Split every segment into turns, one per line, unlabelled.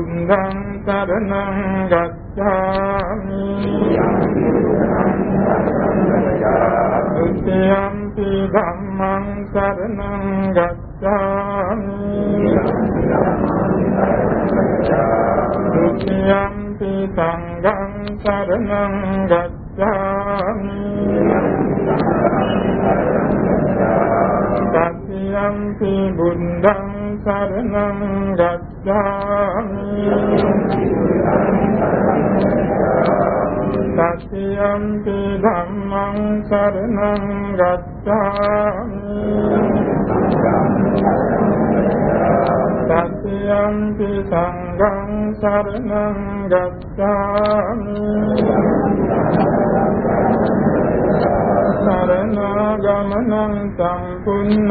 බුද්ධං සරණං ගච්ඡාමි යම්පි ධම්මං සරණං ගච්ඡාමි යම්පි සංඝං සරණං ගච්ඡාමි සත්‍යම්පි බුද්ධං සරණං ගච්ඡාමි සත්‍යම්පි ධම්මං සරණං ගච්ඡාමි සත්‍යම්පි සංඝං සරණං ගච්ඡාමි සරණාගමනං සම්පුන්නං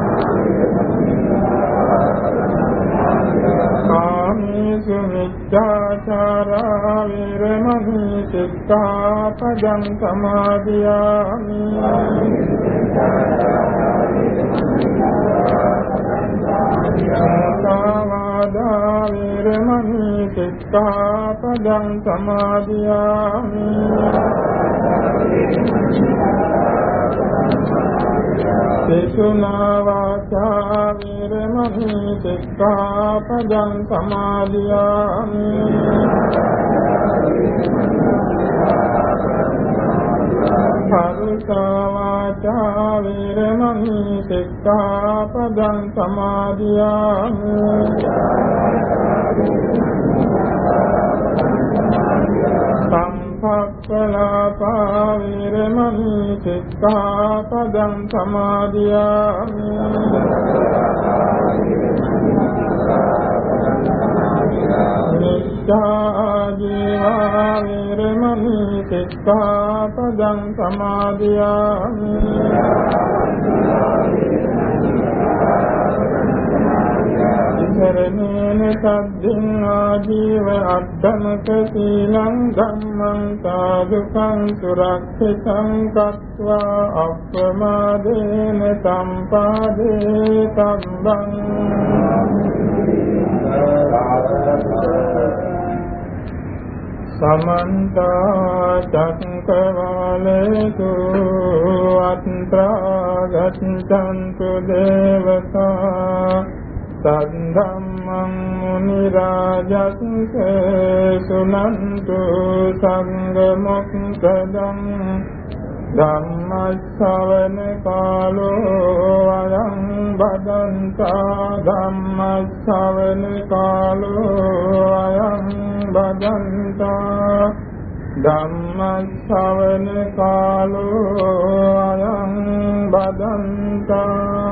කාමීසු මිච්ඡාචාරා විරමණී සික්ඛාපදං සමාදියාමි සාවාදා විරමණී සික්ඛාපදං සමාදියාමි දේශනා වාචා විරමණී සික්ඛාපදං සමාදියාමි පරුසා වාචා විරමණී සික්ඛාපදං සමාදියාමි සම්පක්ඛලාපා විරමණී සික්ඛාපදං සමාදියාමි. නිච්ඡා ජීවා විරමණී සික්ඛාපදං සමාදියාමි. සරණේන සද්දින් ආජීව අද්දමක සීලං ධම්මං සාදුකං සුරක්ෂිතං කତ୍වා අප්‍රමාදේන සම්පාදේ සම්බං සමන්ත චක්කවාලේසු අත්‍රා ගච්ඡන්තු දේවතා සද්ධම්මං මුනි රාජස්ස සුනන්තු සංඝ මොක්ඛදං ධම්මස්සවන කාලෝ අයං බදන්තා ධම්මස්සවන කාලෝ අයං බදන්තා ධම්මස්සවන කාලෝ අයං බදන්තා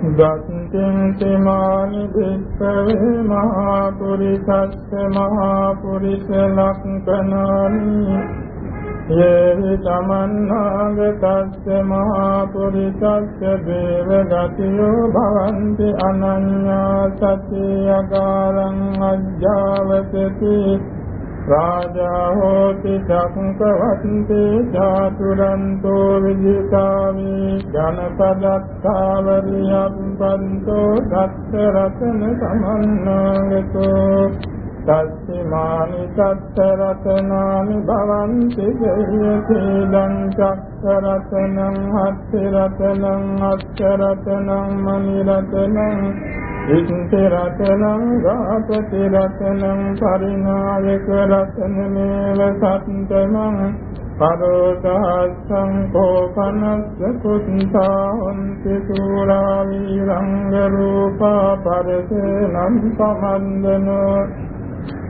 දත්තිං සමානි භික්ඛවේ මහා පුරිසස්ස මහා පුරිස ලක්ඛනානි යේහි තමන්නාගතස්ස මහා පුරිසස්ස දේව ගතියෝ භවන්ති අනඤ්ඤා සතියකාරං අජ්ජාවසති රාජා හෝති චක්කවන්ති චාතුරන්තෝ විජිතාමි ජනපදත්තාවරියම් පන්තෝ දත්ත රතන සමන්නාගතෝ තස්මානි සත්ත රතනානි භවන්ති ජයසීලං චක්ක රතනං හත් රතනං අත්ථ රතනං මනි රතනං ඉන්ති රතනං ගාපති රතනං පරිනායක රතනමේව සත්තමං පරෝසහස්සං කෝපනස්ස කුත්තා හොන්ති සූරා වීරංග රූපා පරසේනම් සමන්දනෝ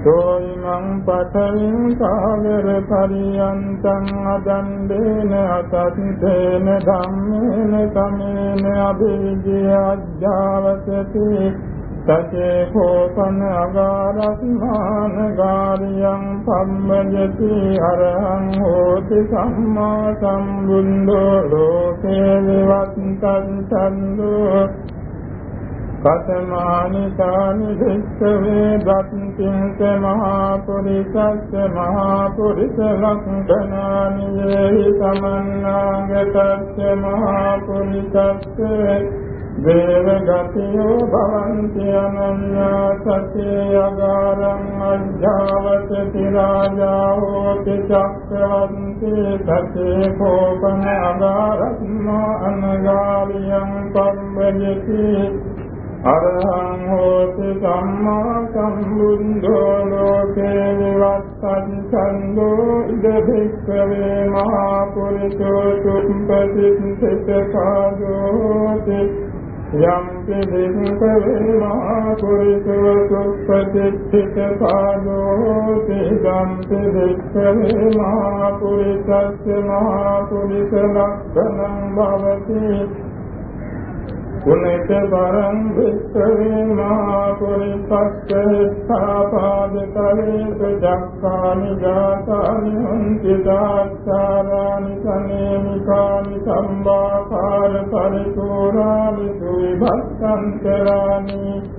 සෝයිමං පතරින් සාගර පරියන්තං අදණ්ඩේන අතත්තේන ධම්මේන සමේන අභිජ්‍ය අජ්ජාවසති සතේ කෝපන අගාරස්මාන ගාරියං පම්මජති අරහං හෝති සම්මා සම්බුද්ධෝ ලෝකේ විවත්තං චන්දෝ කතමානි කානි විස්සවේ දත්තිං මහා පුරිසස්ස මහා පුරිස ලක්ඛනානි යේහි සමන්නාගතස්ස මහා පුරිසස්ස දේව ගතියෝ භවන්ති අනඤ්ඤා සතේ අගාරං අජ්ජාවති රාජා හෝති චක්කවන්ති සතේ කෝපන අගාරස්මා අනගාලියං පම්බයති අරහං හෝති සම්මා සම්බුද්ධෝ ලෝකේ විවත්තං ඡන්தோ ඉද භික්ඛවේ මහා පුරිසෝ සුප්පතිත්ථිත කාදෝති යම් පිළිංකවේ මහා පුරිසෝ සුප්පතිත්ථිත කාදෝති යම් පිළිංකවේ මහා පුරිසස්ස මහා පුරිස ලක්ඛණං භවති. පුනේත පරං විස්සවේ මහා පුරිසස්සෙත්තාපාද කලේත ජක්ඛානි ජාතානි හන්ති දාස්සාරානි කනේමිකානි සම්බාකාර පරිපූරානි සුවිභක්ඛන්තරානි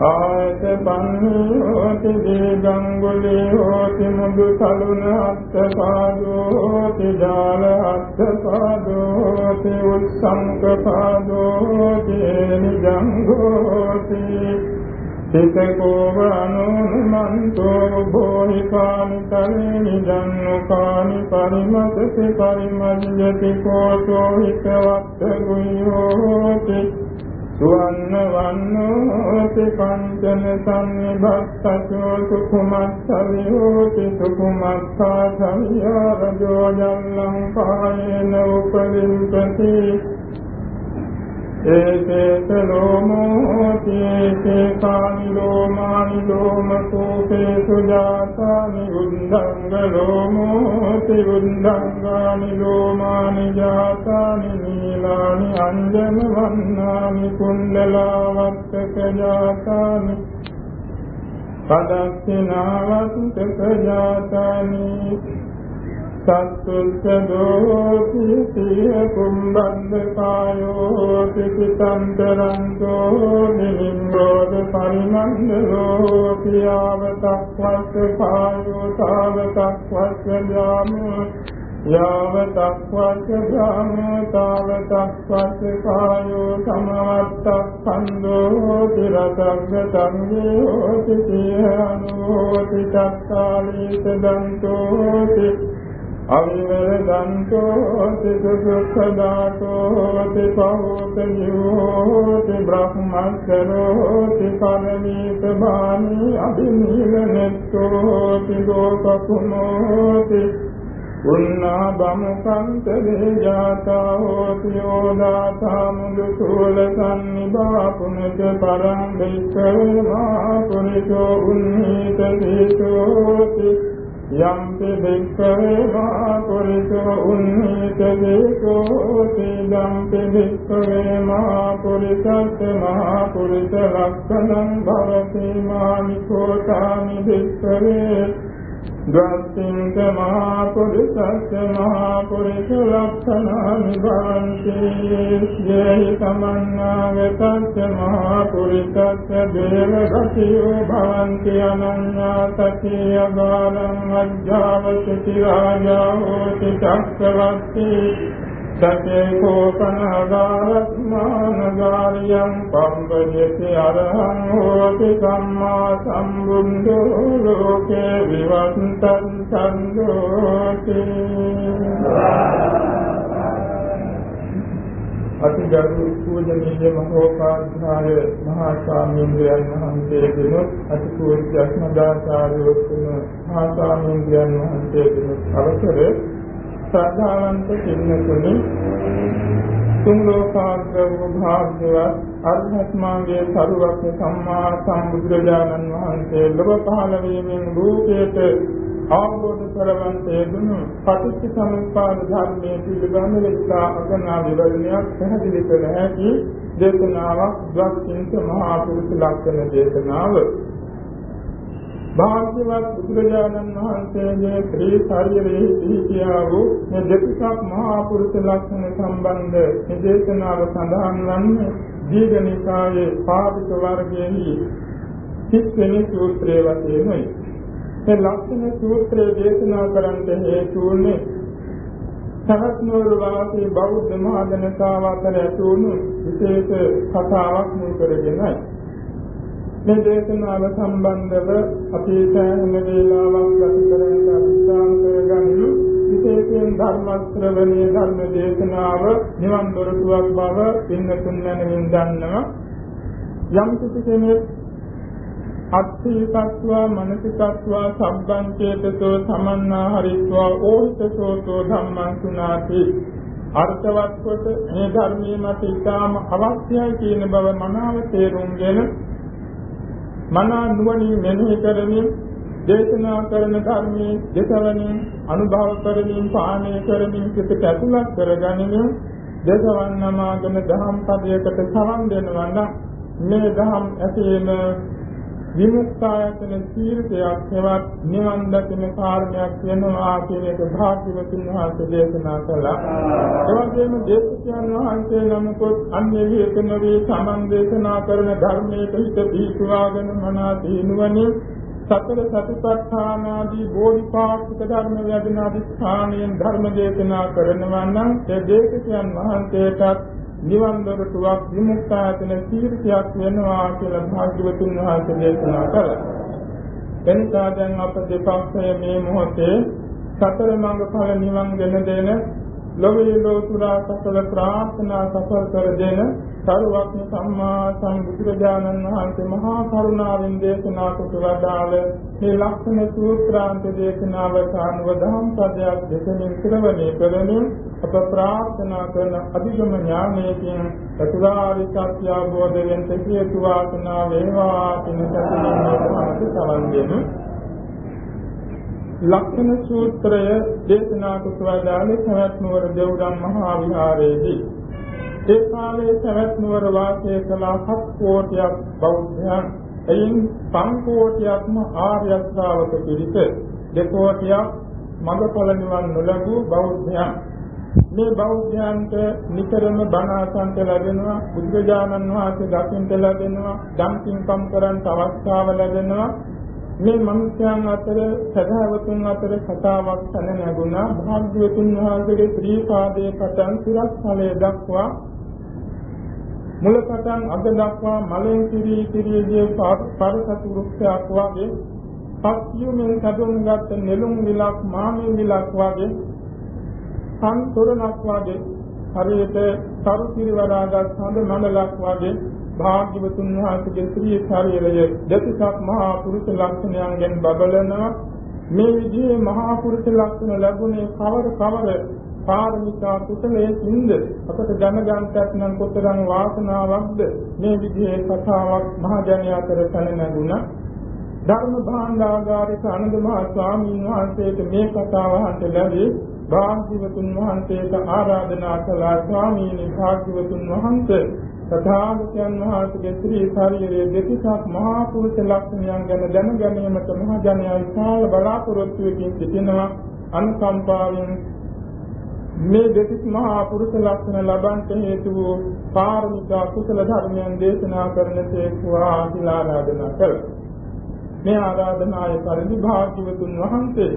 ආයත පන්නී හෝති දීගංගුලී හෝති මුදු සලුන අත්ත පාදෝ හෝති ජාල අත්ත පාදෝ හෝති උත්සංක පාදෝ හෝති නිජංගෝති. සිතකෝව අනුමන්තෝ බෝහිකානි තලේනි ජන්නුකානි පරිමතති පරිමජ්ජති කෝසෝ හිතවත්ත ගුයෝති සුවන්න වන්නෝති පංචන සම්නිභත්තචෝ සුකුමස්සවිහෝති සුකුමස්සා සවියාරජෝ ජල්ලං පායේන උපරිම්පති ඒකේත ලෝමෝති ඒකේ කානි ලෝමානි ලෝමකෝපේ සුජාතානි උද්දංග ලෝමෝති උද්දංගානි ලෝමානි ජාතානි නීලානි අංජන වන්නානි කුණ්ඩලාවත්තක ජාතානි පදක්ඛිනාවත්තක ජාතානි සත්තුච්ඡදෝති සිය කුම්බන්ද කායෝ පිටිතන්තරන්තෝ නිලින්ගෝද පරිමන්දලෝ පියාවතක් වස්ස කායෝ තාවතක් වස්ස යාමෝ යාව තක්වස්ස ගාමෝ තාව තක්වස්ස කායෝ සමවත්තක්ඛන්தோ හෝති රසග්ග සංගේ හෝති සියනෝති චක්කාලීත දන්තෝ හෝති අවිවරදන්තෝ හෝති සුඛදාතෝ හෝති පහෝත නියෝති බ්‍රහ්මස්සරෝ හෝති පරමීත බානි අභිනීලනෙත්තෝ හෝති ලෝකකුමෝ හෝති උන්නා බමුකන්ත දේජාතා හෝති යෝදාතා මුදු සූල සම්නිබා පුනච පරං වික්ඛවේ මා පුනිචෝ උන්නීත දීතෝති යම්පි වික්ඛවේ මා පුනිචෝ උන්නීත දීතෝති යම්පි වික්ඛවේ මා පුරිසස්ස මහා පුරිස ලක්ෂණං භවති මානිකෝ තානි වික්ඛවේ ගාස්තිංක මහා පුරිසස්ස මහා පුරිස ලක්ෂණානි භවන්ති යේහි සමන්නාගතස්ස මහා පුරිසස්ස දේව ගතියෝ භවන්ති අනඤ්ඤා සතිය ගානං අජ්ජාවසති රාජා හෝති චක්‍රවර්ති සතේ කෝපනගාරත්මානගාරියං පම්බජති අරහං හෝති සම්මා සම්බුද්ධෝ ලෝකේ විවත්තං සම්දෝති. අතිගරු පූජනීය මහෝපාධ්‍යාය මහා ස්වාමීන් වහන්සේගෙනුත් අතිපූජ්‍යස්මදාචාර්ය වතුන මහා ස්වාමීන් වහන්සේගෙනුත් අවසරේ ශ්‍රද්ධාවන්ත පින්නතුනි තුන් ලෝකාග්‍ර වූ භාග්‍යවත් අරහත් මාර්ගයේ සරුවක් සම්මා සම්බුදුරජාණන් වහන්සේ ලොව පහළ වීමෙන් රූපයට අවබෝධ කරවන්තේ දුනු පටිච්ච සමුප්පාද ධර්මයේ පිළිබඳ විස්සා අගනා විවරණයක් පැහැදිලි කළ හැකි දේශනාවක් ද්වක්ඛින්ත මහා පුරුෂ ලක්ෂණ දේශනාව. භාග්‍යවත් බුදුරජාණන් වහන්සේගේ ශ්‍රී ශරීරයේ සිටියා වූ මේ දෙකක් මහා පුරුෂ ලක්ෂණ සම්බන්ධ නිදේශනාව සඳහන් වන්නේ දීඝනිකායේ පාදික වර්ගයේ සිත්වෙනි සූත්‍රයේ වශයෙන්යි. මේ ලක්ෂණ සූත්‍රය දේශනා කරන්නට හේතු වුණේ සහස්නෝර වාසී බෞද්ධ මහජනතාව අතර ඇති වුණු විශේෂ කතාවක් මුල් කරගෙනයි. මේ දේශනාව සම්බන්ධව අපි සෑහෙන වේලාවක් ගත කරන්න අධිෂ්ඨාන කරගන්න විශේෂයෙන් ධර්ම ශ්‍රවණයේ ධර්ම දේශනාව නිවන් දොරටුවක් බව පින්නතුන් නැනමින් දන්නවා. යම් කිසි කෙනෙක් අත්ථීකත්වා මනසිකත්වා සම්බන් චේතසෝ සමන්නා හරිත්වා ඕහිතසෝතෝ ධම්මං සුනාති. අර්ථවත් කොට මේ ධර්මයේ මත ඉතාම අවශ්‍යයි කියන බව මනාව තේරුම්ගෙන මනා නුවණින් මෙනෙහි කරමින් දේශනා කරන ධර්මයේ දෙසවනින් අනුභව කරමින් පාණය කරමින් සිතට ඇතුළත් කරගනිමින් දසවන් නමාගෙන දහම් පදයකට සමන් දෙනවා නම් මේ දහම් ඇසීම විමුක්තායතන තීර්ථයක් හෙවත් නිවන් දකින කාරණයක් වෙනවා කියන එක භාග්‍යවතුන් වහන්සේ දේශනා කළා. ඒ වගේම දේශකයන් වහන්සේ නමකුත් අන්‍ය හේතුනවී සමන් දේශනා කරන ධර්මයේ හිත දීපවාගෙන මනා දිනුවනේ සතර සතිපට්ඨාන ආදී බෝධිපාක්ෂික ධර්ම වේදනා අධිෂ්ඨානයෙන් ධර්ම දේශනා කරනවා නම් ඒ දේශකයන් වහන්සේටත් නිවන් දොරටුවක් විමුක්තායතන තීර්ථයක් වෙනවා කියලා භාග්‍යවතුන් වහන්සේ දේශනා කළා. එනිසා දැන් අප දෙපක්ෂය මේ මොහොතේ සතර මඟ ඵල නිවන් ගෙන දෙන ලෝකේ ලෝතුරා සකල ප්‍රාර්ථනා සඵල කර දෙන සරුවක්න සම්මා සම්බුදුරජාණන් වහන්සේ මහා කරුණාවෙන් දේශනා කොට වදාළ මේ ලක්ෂණ සූත්‍රාන්ත දේශනාවට අනුව දහම් පදයක් දෙකෙන් ශ්‍රවණය කරමින් අප ප්‍රාර්ථනා කරන අධිගම ඥානයෙන් චතුරාර්ය සත්‍ය අවබෝධ වෙන හේතු වාසනා වේවා කියන සතුටින් සමන්ගෙන ලක්ෂණ සූත්‍රය දේශනා කොට වදාළේ සවැත් නුවර දෙව්ඩම් මහා විහාරයේදී. ඒ කාලයේ සවැත් නුවර වාසය කළ හත් කෝටියක් බෞද්ධයන්. එයින් පන් කෝටියක්ම ආර්ය ශ්‍රාවක පිරිස දෙකෝටියක් මඟඵල නිවන් නොලබූ බෞද්ධයන්. මේ බෞද්ධයන්ට නිතරම බණ අසන්ත ලැබෙනවා බුද්ධජානන් වහන්සේ දකින්ට ලැබෙනවා ධම් පින්කම් කරන්ට අවස්ථාව ලැබෙනවා. මේ මිනිස්යන් අතර සදාවතුන් අතර කතාවක් තන නැගුණා. භාග්‍යවතුන් වහන්සේගේ ශ්‍රී පාදයේ පටන් සිරස්තලයේ දක්වා මුල පටන් අග දක්වා මලෙන් කිරී කිරීගේ පරසතු වෘක්ෂයක් වගේ පස්යුමෙන් කඩුන්ගත් නෙළුම් විලක් මාමේ විලක් වගේ සම්තොරණක් වගේ හරියට තරු පිරිවරාගත් හඳ මණ්ඩලක් වගේ භාග්‍යවතුන් වහන්සේගේ ශ්‍රී ශරීරය දසසක් මහා පුරුෂ ලක්ෂණයන්ගෙන් බබලනවා මේ විදිහේ මහා පුරුෂ ලක්ෂණ ලැබුණේ කවර කවර පාරමිතා කුසලයේ සින්ද අපට දැනගන්නට නම් කොතරම් වාසනාවක්ද? මේ විදිහේ කතාවක් මහ ජනයා අතර පැන නැගුණා ධර්ම භාණ්ඩාගාරික ආනන්ද මහ ස්වාමීන් වහන්සේට මේ කතාව අහන්න ලැබී. භාග්‍යවතුන් වහන්සේට ආරාධනා කළා ස්වාමීනි භාග්‍යවතුන් වහන්සේ තථාගතයන් වහන්සේගේ ශ්‍රී ශරීරයේ දෙතිසක් මහා පුරුෂ ලක්ෂණයන් ගැන දැන ගැනීමට මහ ජනයා විශාල බලාපොරොත්තුවකින් සිටිනවා අනුකම්පාවෙන් මේ දෙතිස් මහා පුරුෂ ලක්ෂණ ලබන්ට හේතු වූ පාරමිතා කුසල ධර්මයන් දේශනා කරන තේක්වා කියලා ආරාධනා කළා. මේ ආරාධනාවේ පරිදි භාග්‍යවතුන් වහන්සේ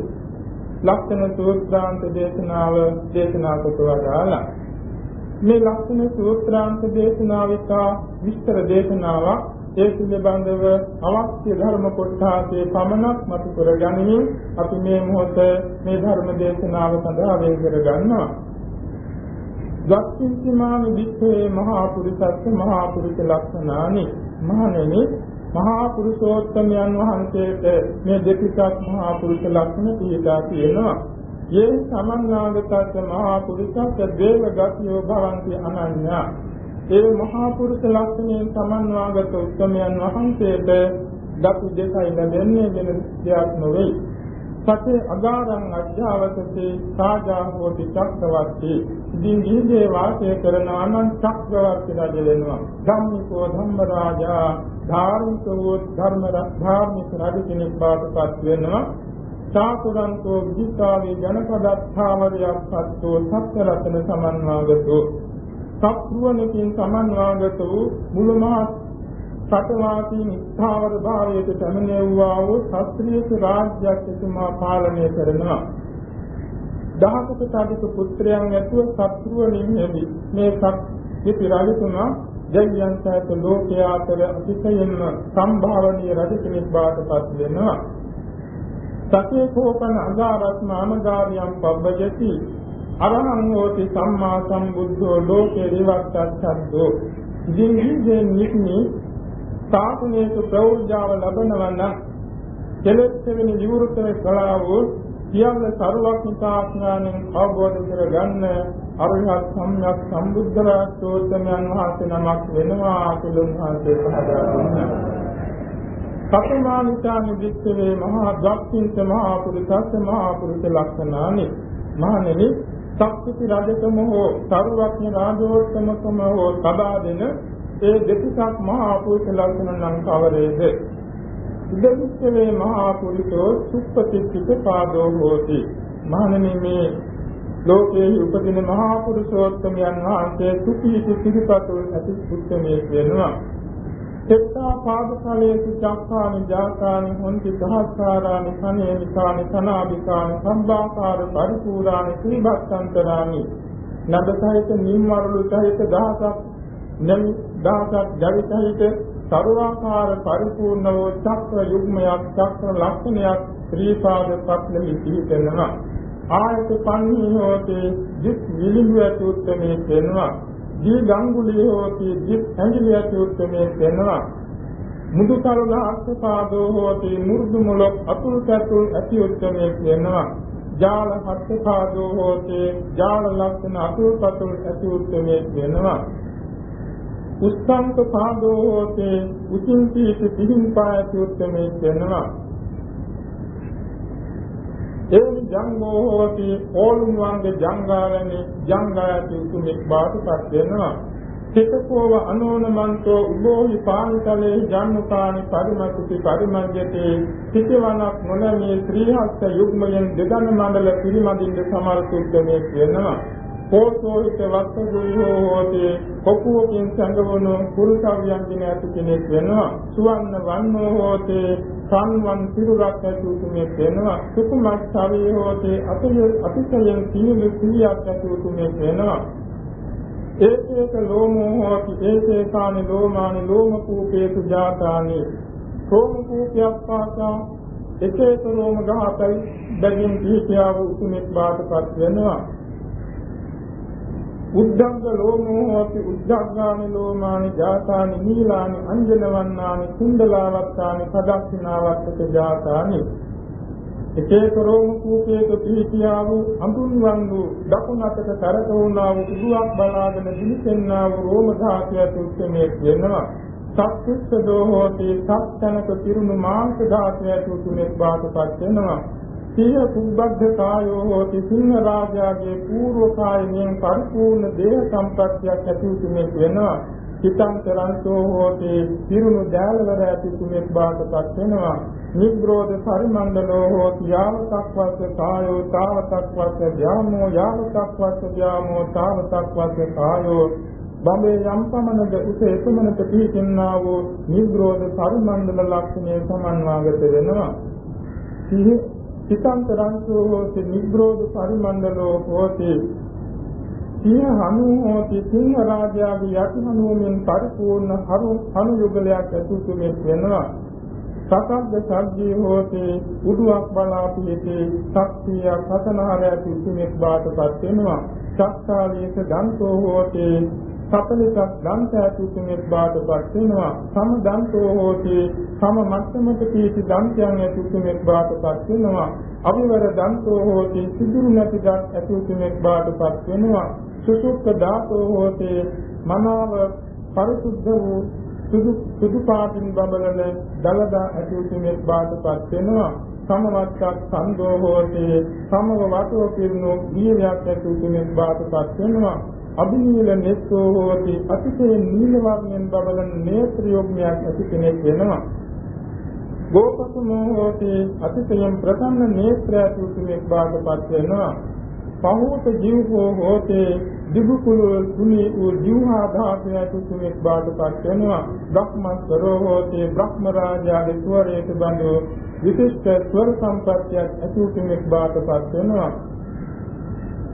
ලක්ෂණ සූත්‍රාන්ත දේශනාව දේශනා කොට වදාළා. මේ ලක්ෂණ සූත්‍රාන්ත දේශනාවිතා විස්තර දේශනාවක් ඒ පිළිබඳව අවශ්‍ය ධර්ම කොටාසේ පමණක් මතු කර ගනිමින් අපි මේ මොහොත මේ ධර්ම දේශනාව සඳහා වේ කර ගන්නවා. දක්ෂින්තිමානි විත්තේ මහා පුරිසස්ස මහා පුරිස ලක්ෂණානි මහණෙනි මහා පුරුෂෝත්තමයන් වහන්සේට මේ දෙපිටක් මහා පුරුෂ ලක්ෂණ පිළිදා තියෙනවා. යේ සමන්නාගතත් මහා පුරුෂස්ස දේව ගතියෝ භවಂತಿ අනඤ්ඤා. ඒ මහා පුරුෂ ලක්ෂණයෙන් සමන්වාගත උත්තමයන් වහන්සේට දතු දෙකයි ලැබෙන්නේ වෙන දෙයක් නොවේ. සතේ අගාරං අධ්‍යාවකසේ සාජා හෝති චක්‍රවර්ති. ඉදින් ජීවේ වාසය කරන අනන්ත චක්‍රවර්ති රජ වෙනවා. ධම්මිකෝ ධම්මරාජා ධාර්මිකෝ ධර්ම ධාර්මික රජ කෙනෙක් බවට පත් වෙනවා. සාකුරන්තෝ විචිකාවේ ජනපදත්ථාවරයක් සත්වෝ සත්‍ය රත්න සමන්වාගතෝ. සත්රුවනකින් සමන්වාගත. වූ මුළු මහත් සතවාසීන් ස්ථාවර භාවයට පැමිණෙව්වා වූ ශාස්ත්‍රීය රාජ්‍යයක් එතුමා පාලනය කරනවා. දහසකට අධික පුත්‍රයන් ඇතුව සත්රුවනින් ලැබි මේ සත්‍ය රජතුමා දෙවියන් සහිත ලෝකයා අතර අතිශයින්ම සම්භාවනීය රජ කෙනෙක් බවට පත් වෙනවා. සතේ කෝපන අගාරත්ම අමගාරියම් පබ්බජති අරහං හෝති සම්මා සම්බුද්ධෝ ලෝකේ විවක්තස්සද්දෝ ඉදින් නික්මි සාසනයක ප්‍රෞර්ජාව ලබනවා නම් කෙලෙස් වෙන විවෘතව කළා වූ සියල්ල සරුවක්නිකාඥාණයෙන් අවබෝධ කරගන්න අරහත් සම්්‍යක් සම්බුද්ධ රාජ්‍යෝත්තමයන් වහන්සේ නමක් වෙනවා කියලා උන්වහන්සේ පහදා දුන්නා. සතමානිතානි වික්ඛවේ මහා දක්ඛින්ත මහා පුරුෂස්ස මහා පුරුෂ ලක්ෂණානි. මහණෙනි සක්විති රජකම හෝ සරුවක්ඥ රාජෝත්තමකම හෝ සබා දෙන ඒ දෙතිසක් මහා පුරුෂ ලක්ෂණ නම් කවරේද? ඉදවික්ඛවේ මහා පුරුෂෝ සුප්පතිච්ච පාදෝ හෝති. මහණෙනි මේ ලෝකයේ උපදින මහා පුරුෂෝත්තමයන් වහන්සේ සුඛී සිරිපතුල් ඇති උත්තමයේ වෙනවා. සෙත්තා පාදකලේසු චක්ඛානි ජාතානි හොන්ති සහස්කාරානි කනේනිකානි සනාබිකානි සම්බාකාර පරිපූර්ණානි ත්‍රිභක්ඛන්තරානි නබසහිත නිම්මරළු සහිත දහසක් නම් දහසක් ජවිතහිත සර්වාකාර පරිපූර්ණ වූ චක්‍ර යුග්මයක් චක්‍ර ලක්ෂණයක් ත්‍රිපාද පත්ලෙහි පිහිටනවා ආයත පන්හි හෝතේ දිස් විලිහුව තුත්තමේ වෙනවා දී ගංගුලිය හෝති දිත් ඇඟිලි ඇති උත්මේ වෙනවා මුදු තලග අක්ෂපාදෝ හෝති මු르දු මුලක් අතුල් කැතුල් ඇති උත්මේ වෙනවා ජාල හත්පාදෝ හෝති ජාල ලක්ෂණ අතුල් කැතුල් ඇති උත්මේ වෙනවා උස්සංක පාදෝ හෝති උචින් පීති පිහින් පායති උත්මේ වෙනවා එවනි ජංගෝ හෝති ඕලුන් වංගේ ජංගාවනි ජංගායති උතුමෙක් බාටපත් වෙනවා. සිතකෝව අනෝනමන්තෝ උභෝහි පානිතලේ ජන්මුකානි පරිමතුති පරිමඤ්ඤතේ සිතවනක් මොනමේ ශ්‍රීහස්ත යුග්මයෙන් දෙදන මණ්ඩල පිරිමදින්න සමර්ථුද්දමේ කියනවා. කෝසෝහිත වස්සගුලිහෝ හෝති කොකුවකින් සංගවණු කුරුසව්‍යංජන ඇති කෙනෙක් වෙනවා. සුවන්න වන්නෝ හෝති සංවන් පිරුරක් ඇති උතුමේ වෙනවා. සුකුමත් ශරීරය හෝතේ අතය අතිශයින් සීල සීයක් ඇති උතුමේ වෙනවා. ඒකේක ලෝමෝ හෝති ඒකේකානි ලෝමානි ලෝම කූපේසු ජාතානි. රෝම කූපයක් පාසා එක එක රෝම ගහතයි බැගින් පිහිටියාව උතුමෙක් බාටපත් වෙනවා. උද්දංග ලෝමෝ හෝති උද්දග්ගානි ලෝමානි ජාතානි නීලානි අංජනවන්නානි කුණ්ඩලාවත්තානි පදක්ෂිනාවත්තක ජාතානි. එකේක රෝම කූපේක පිහිටියා වූ අඳුන්වන් වූ දකුණතට කරක වුණා වූ උඩුවක් බලාගෙන දිලිසෙන්නා වූ රෝම ධාතිය තුච්චමේ කියනවා. සත්‍විස්සදෝ හෝති සත්‍යනක පිරුණු මාංශ ධාතිය තුච්චමේ බාටපත් වෙනවා. සිය කුබ්බද්ධ කායෝ හෝති සිංහ රාජයාගේ పూర్ව කායයෙන් පරිපූර්ණ දේහ සම්ප්‍රත්‍යක් ඇති උතුමෙක් වෙනවා හිතන්තරන්තෝ හෝති. පිරුණු දෑලවර ඇති උතුමෙක් බාටපත් වෙනවා. නිග්‍රෝධ පරිමණ්ඩලෝ හෝති. යාවතක් වස්ස කායෝ තාවතක් වස්ස ධාමෝ යාවතක් වස්ස ධාමෝ තාවතක් වස්ස කායෝ බඹේ යම් පමණද උස එපමණට පිහිටින්නා වූ නිග්‍රෝධ පරිමණ්ඩල ලක්ෂණය සමන්වාගත වෙනවා. සිතාන්තරංසෝ හෝති නිබ්‍රෝධ පරිමණ්ඩලෝ හෝති. සිය හනු හෝති සිංහ රාජයාගේ යටි හනුවෙන් පරිපූර්ණ හරු හනු යුගලයක් ඇතුළු මෙත් වෙනවා. සකද්ද සජ්ජී හෝති උඩුවක් බලා පිළිති ශක්තිය කතනහර ඇති උතුමෙක් බාටපත් වෙනවා. ශක්තාලීක දන්තෝ හෝති. සතලිකක් දන්ත ඇති උතුමෙක් බාටපත් වෙනවා. සම දන්තෝ හෝති. සම මට්ටමක පිහිටි දන්තයන් ඇති උතුමෙක් බාටපත් වෙනවා. අවිවර දන්තෝ හෝති. සිදුරු නැති දත් ඇති උතුමෙක් බාටපත් වෙනවා. සුසුක්ක ධාතෝ හෝති. මනාව පරිසුද්ධ වූ සුදු සුදු පාටින් බබලන දලදා ඇති උතුමෙක් බාටපත් වෙනවා. සමවත්තක් සම්දෝ හෝති. සමව වටෝ පිරුණු දීර්යයක් ඇති උතුමෙක් බාටපත් වෙනවා. අභිනීල නෙස්සෝ හෝති අතිශය නීල වර්ණයෙන් බබලන නේත්‍ර යොග්මයක් ඇති කෙනෙක් වෙනවා. ගෝපසමෝ හෝති අතිශයින් ප්‍රසන්න නේත්‍ර ඇති උතුමෙක් බාටපත් වෙනවා. පහෝත ජීවෝ හෝතේ දිබුකුල තුනී වූ ජීවහා ධාතය ඇති උතුමෙක් බාටපත් වෙනවා. බ්‍රහ්මස්වරෝ හෝතේ බ්‍රහ්ම රාජාගේ ස්වරයට බඳු විශිෂ්ට ස්වර සම්පත්තියක් ඇති උතුමෙක් බාටපත් වෙනවා.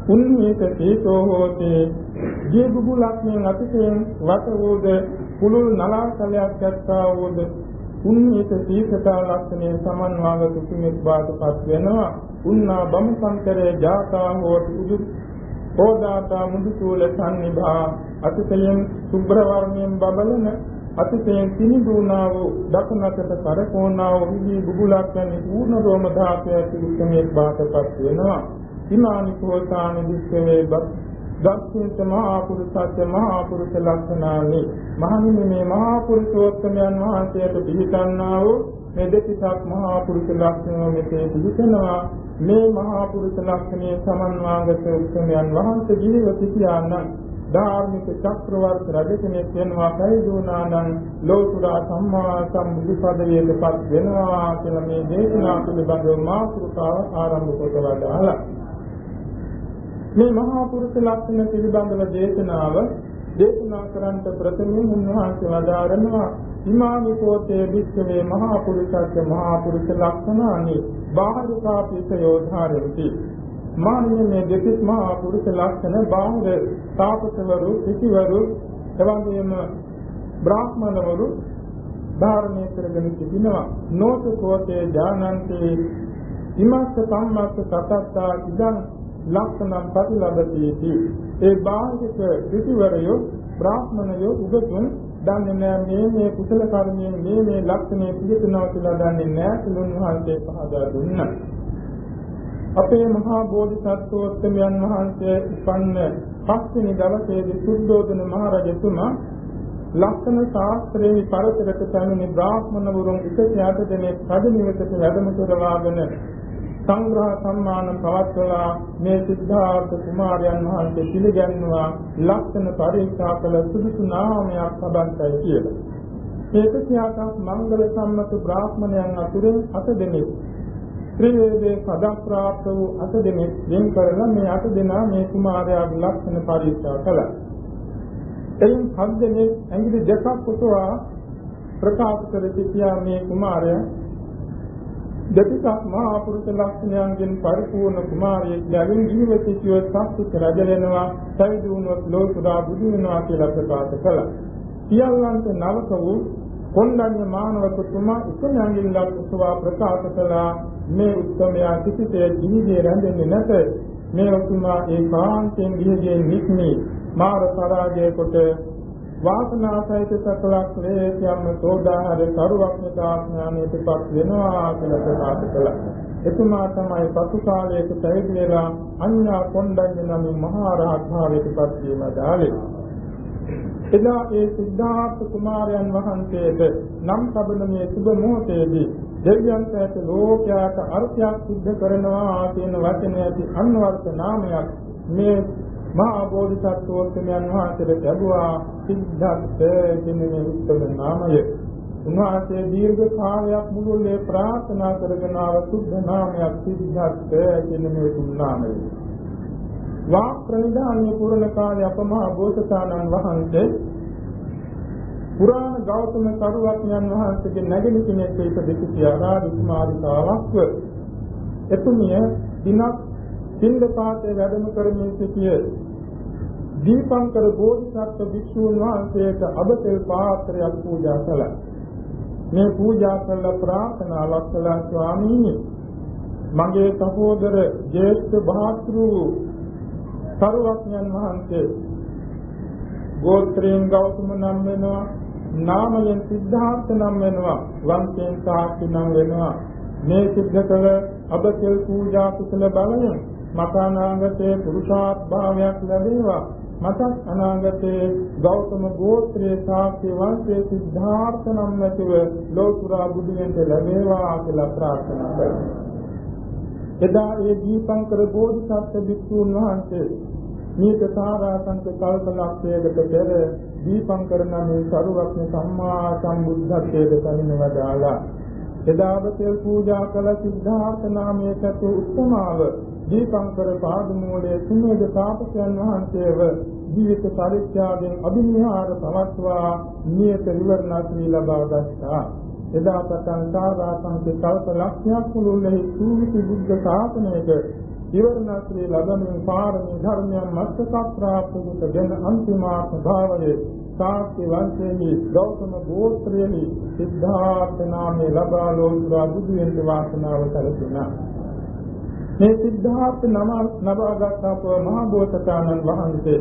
උන්නේත තේතෝ හෝති. ජී බුබුලක්යෙන් අතිශයින් වට වූද කුළුල් නලාතලයක් ඇත්තා වූද උන්නේත තීසතා ලක්ෂණය සමන්වාග තුතුමෙක් බාටපත් වෙනවා. උන්නා බම්සන්තරේ ජාතා හෝති උදු හෝදාතා මුදුසූල සම්නිභා අතිශයින් සුබ්‍ර වර්ණයෙන් බබලන අතිශයින් සිනිඳුනා වූ දකුණකට කරකෝනා වූ විදි බුබුලක් වැනි පූර්ණ රෝම ධාතය ඇති උතුමෙක් බාටපත් වෙනවා. ඉමානි කෝසානි විස්සවේ දක්ෂිත මහා පුරුෂත්ව මහා පුරුෂ ලක්ෂණානි මහණෙනි මේ මහා පුරුෂෝත්තමයන් වහන්සේට පිළිගන්නා වූ මේ දෙතිසක් මහා පුරුෂ ලක්ෂණ මෙතේ පිළිසනවා මේ මහා පුරුෂ ලක්ෂණයේ සමන්වාගත උත්තමයන් වහන්සේ ජීව සිටියානම් ධාර්මික චක්‍රවර්ති රජ කෙනෙක් වෙනවා කයිදුනානම් ලෝතුරා සම්මා සම්බුදු පදවියට පත් වෙනවා කියලා මේ දේශනා පිළිබඳව මාතෘකාව ආරම්භ කොට වදාළා. මේ මහා පුරුෂ ලක්ෂණ පිළිබඳව දේශනාව දේශනා කරන්ට ප්‍රථමයෙන් උන්වහන්සේ වදාරනවා. ඉමානි කෝතේ විස්සවේ මහා පුරුෂස්ස මහා පුරුෂ ලක්ෂණානි බාහිරකාපිත යෝධාරෙති මාන්නේ මේ දෙතිස් මහා පුරුෂ ලක්ෂණ බාහිර තාපසවරු සිටිවරු එවැගේම බ්‍රාහ්මණවරු ධාරණය කරගෙන සිටිනවා. නෝත කෝතේ ඥානන්තේ ඉමස්ස සම්මස්ස සතත්තා ඉදං ලක්ෂණම් ප්‍රතිලබතිති ඒ බාහිර පිටිවරයෝ බ්‍රාහ්මණයෝ උගතුන් දන්නේ නැහැ මේ මේ කුසල කර්මයෙන් මේ මේ ලක්ෂණය පිළිතුනවා කියලා දන්නේ නැහැ තුන් වහන්සේ පහදා දුන්නා. අපේ මහා බෝධිසත්වෝත්තමයන් වහන්සේ උපන්න පස්වෙනි දවසේදී සුද්ධෝදන මහ රජතුමා ලක්ෂණ ශාස්ත්‍රයේ පරතරක පැමිණි බ්‍රාහ්මණ වරුන් 108 දෙනෙක් රජ නිවසට වැඩම කරවාගෙන සංග්‍රහ සම්මාන පවත්වලා මේ සිද්ධාර්ථ කුමාරයන් වහන්සේ පිළිගන්නවා ලක්ෂණ පරීක්ෂා කළ සුදුසු නාමයක් ලබන්තයි කියලා. ඒක සියාකක් මංගල සම්මත බ්‍රාහ්මණයන් අතුරින් අත දෙනෙක් ත්‍රිවේදේ පදප්‍රාප්ත වූ අත දෙනෙක් වෙන් කරලා මේ අත දෙනා මේ කුමාරයාගේ ලක්ෂණ පරීක්ෂා කළා. එයින් හත් දෙනෙක් ඇඟිලි දෙකක් පුටුවා ප්‍රකාශ කර සිටියා මේ කුමාරයා දෙතිසක් මහා පුරුෂ ලක්ෂණයන්ගෙන් පරිපූර්ණ කුමාරයෙක් යලින් ජීවිතය සත්‍විත රජ වෙනවා පැවිදි වුණොත් ලෝකුරා බුදු වෙනවා කියලා ප්‍රකාශ කළා. සියල්ලන්ට නවක වූ කොණ්ඩඤ්ඤ මානවකතුමා ඉක්මනින් ලක්ෂවා ප්‍රකාශ කළා. මේ උත්තරමයා කිසිතේ ජීවිතේ රැඳෙන්නේ නැත. මේ උතුමා ඒකාන්තයෙන් ගිහිගෙන් නික්මී. මාර පරාජය කොට වාසනාසහිත සකලක් ක්ලේශයන්ම සෝදාහර කරුවක්ඥතාඥානයටපත් වෙනවා කියලා ප්‍රකාශ කළා. එතුමා තමයි පසු කාලයක පැවිදි වෙලා අඤ්ඤා කොණ්ඩඤ්ඤ නමින් මහා රහත් භාවයටපත් වීම දාලේ. එදා ඒ සිද්ධාර්ථ කුමාරයන් වහන්සේට නම් තබන මේ සුබ මොහොතේදී දෙවියන්ට ඇත ලෝකයාට අර්ථයක් සිද්ධ කරනවා කියන වචනය ඇති අන්වර්ථ නාමයක් මේ මහා බෝධිසත්වෝත්තමයන් වහන්සේට ලැබුවා සිද්ධාර්ථ කියන උත්තම නාමය. උන්වහන්සේ දීර්ඝ කාලයක් මුළුල්ලේ ප්‍රාර්ථනා කරගෙන ආව සුද්ධ නාමයක් සිද්ධාර්ථ කියන මේ තුන් නාමය. වාක් ප්‍රනිධාන්‍ය පුරණ කාලේ අපමහා බෝසතාණන් වහන්සේ පුරාණ ගෞතම කරුවක්ඥන් වහන්සේගේ නැගෙන කෙනෙක් ඉපදෙති කියලා කුමාරිකාවක්ව එතුමිය දිනක් පින්දපාතේ වැඩම කරමින් සිටිය දීපංකර බෝධිසත්ව භික්ෂූන් වහන්සේට අබතෙල් පාත්‍රයක් පූජා කළා. මේ පූජා කළ ප්‍රාර්ථනාවක් කළා ස්වාමීනි මගේ සහෝදර ජේෂ්ඨ භාතෘ සරුවක්ඥන් වහන්සේ ගෝත්‍රයෙන් ගෞතම නම් වෙනවා නාමයෙන් සිද්ධාර්ථ නම් වෙනවා වංශයෙන් සාක්ෂි නම් වෙනවා මේ සිද්ධ කළ අබතෙල් පූජා කුසල බලයෙන් මට අනාගතයේ පුරුෂාත් භාවයක් ලැබේවා මට අනාගතයේ ගෞතම ගෝත්‍රයේ සාක්ෂි වංශයේ සිද්ධාර්ථ නම් නැතිව ලෝතුරා බුදු වෙන්න ලැබේවා කියලා ප්‍රාර්ථනා කරනවා. එදා ඒ දීපංකර බෝධිසත්ව භික්ෂූන් වහන්සේ මේක සාරාංශක කල්පලක්ෂයකට පෙර දීපංකර නමේ සරුවක්න සම්මා සම්බුද්ධත්වයට කලින් වදාලා එදාවතේ පූජා කළ සිද්ධාර්ථ නාමයේ කතු උත්තමාව දීපංකර පාදමූලයේ සුමේද තාපසයන් වහන්සේව ජීවිත පරිත්‍යාගයෙන් අභිනිහාර පවත්වා නියත නිවර්ණාත්‍රි ලබා ගත්තා. එදා පටන් සාරාංශක කල්ප ලක්ෂයක් මුළුල්ලේ සූවිසි බුද්ධ ශාසනයක ඉවරණාත්‍රි ලබමින් පාරමී ධර්මයන් මස්තක ප්‍රාප්ත ගෙන අන්තිමාර්ථ භාවයේ සාක්‍ය වංශයේ ගෞතම ගෝත්‍රයේ සිද්ධාර්ථ නාමයේ ලබා ලෝතුරා බුදු වෙන්න වාසනාව සැලසුණා. මේ සිද්ධාර්ථ නම නබාගත් අප මහා බෝසතාණන් වහන්සේ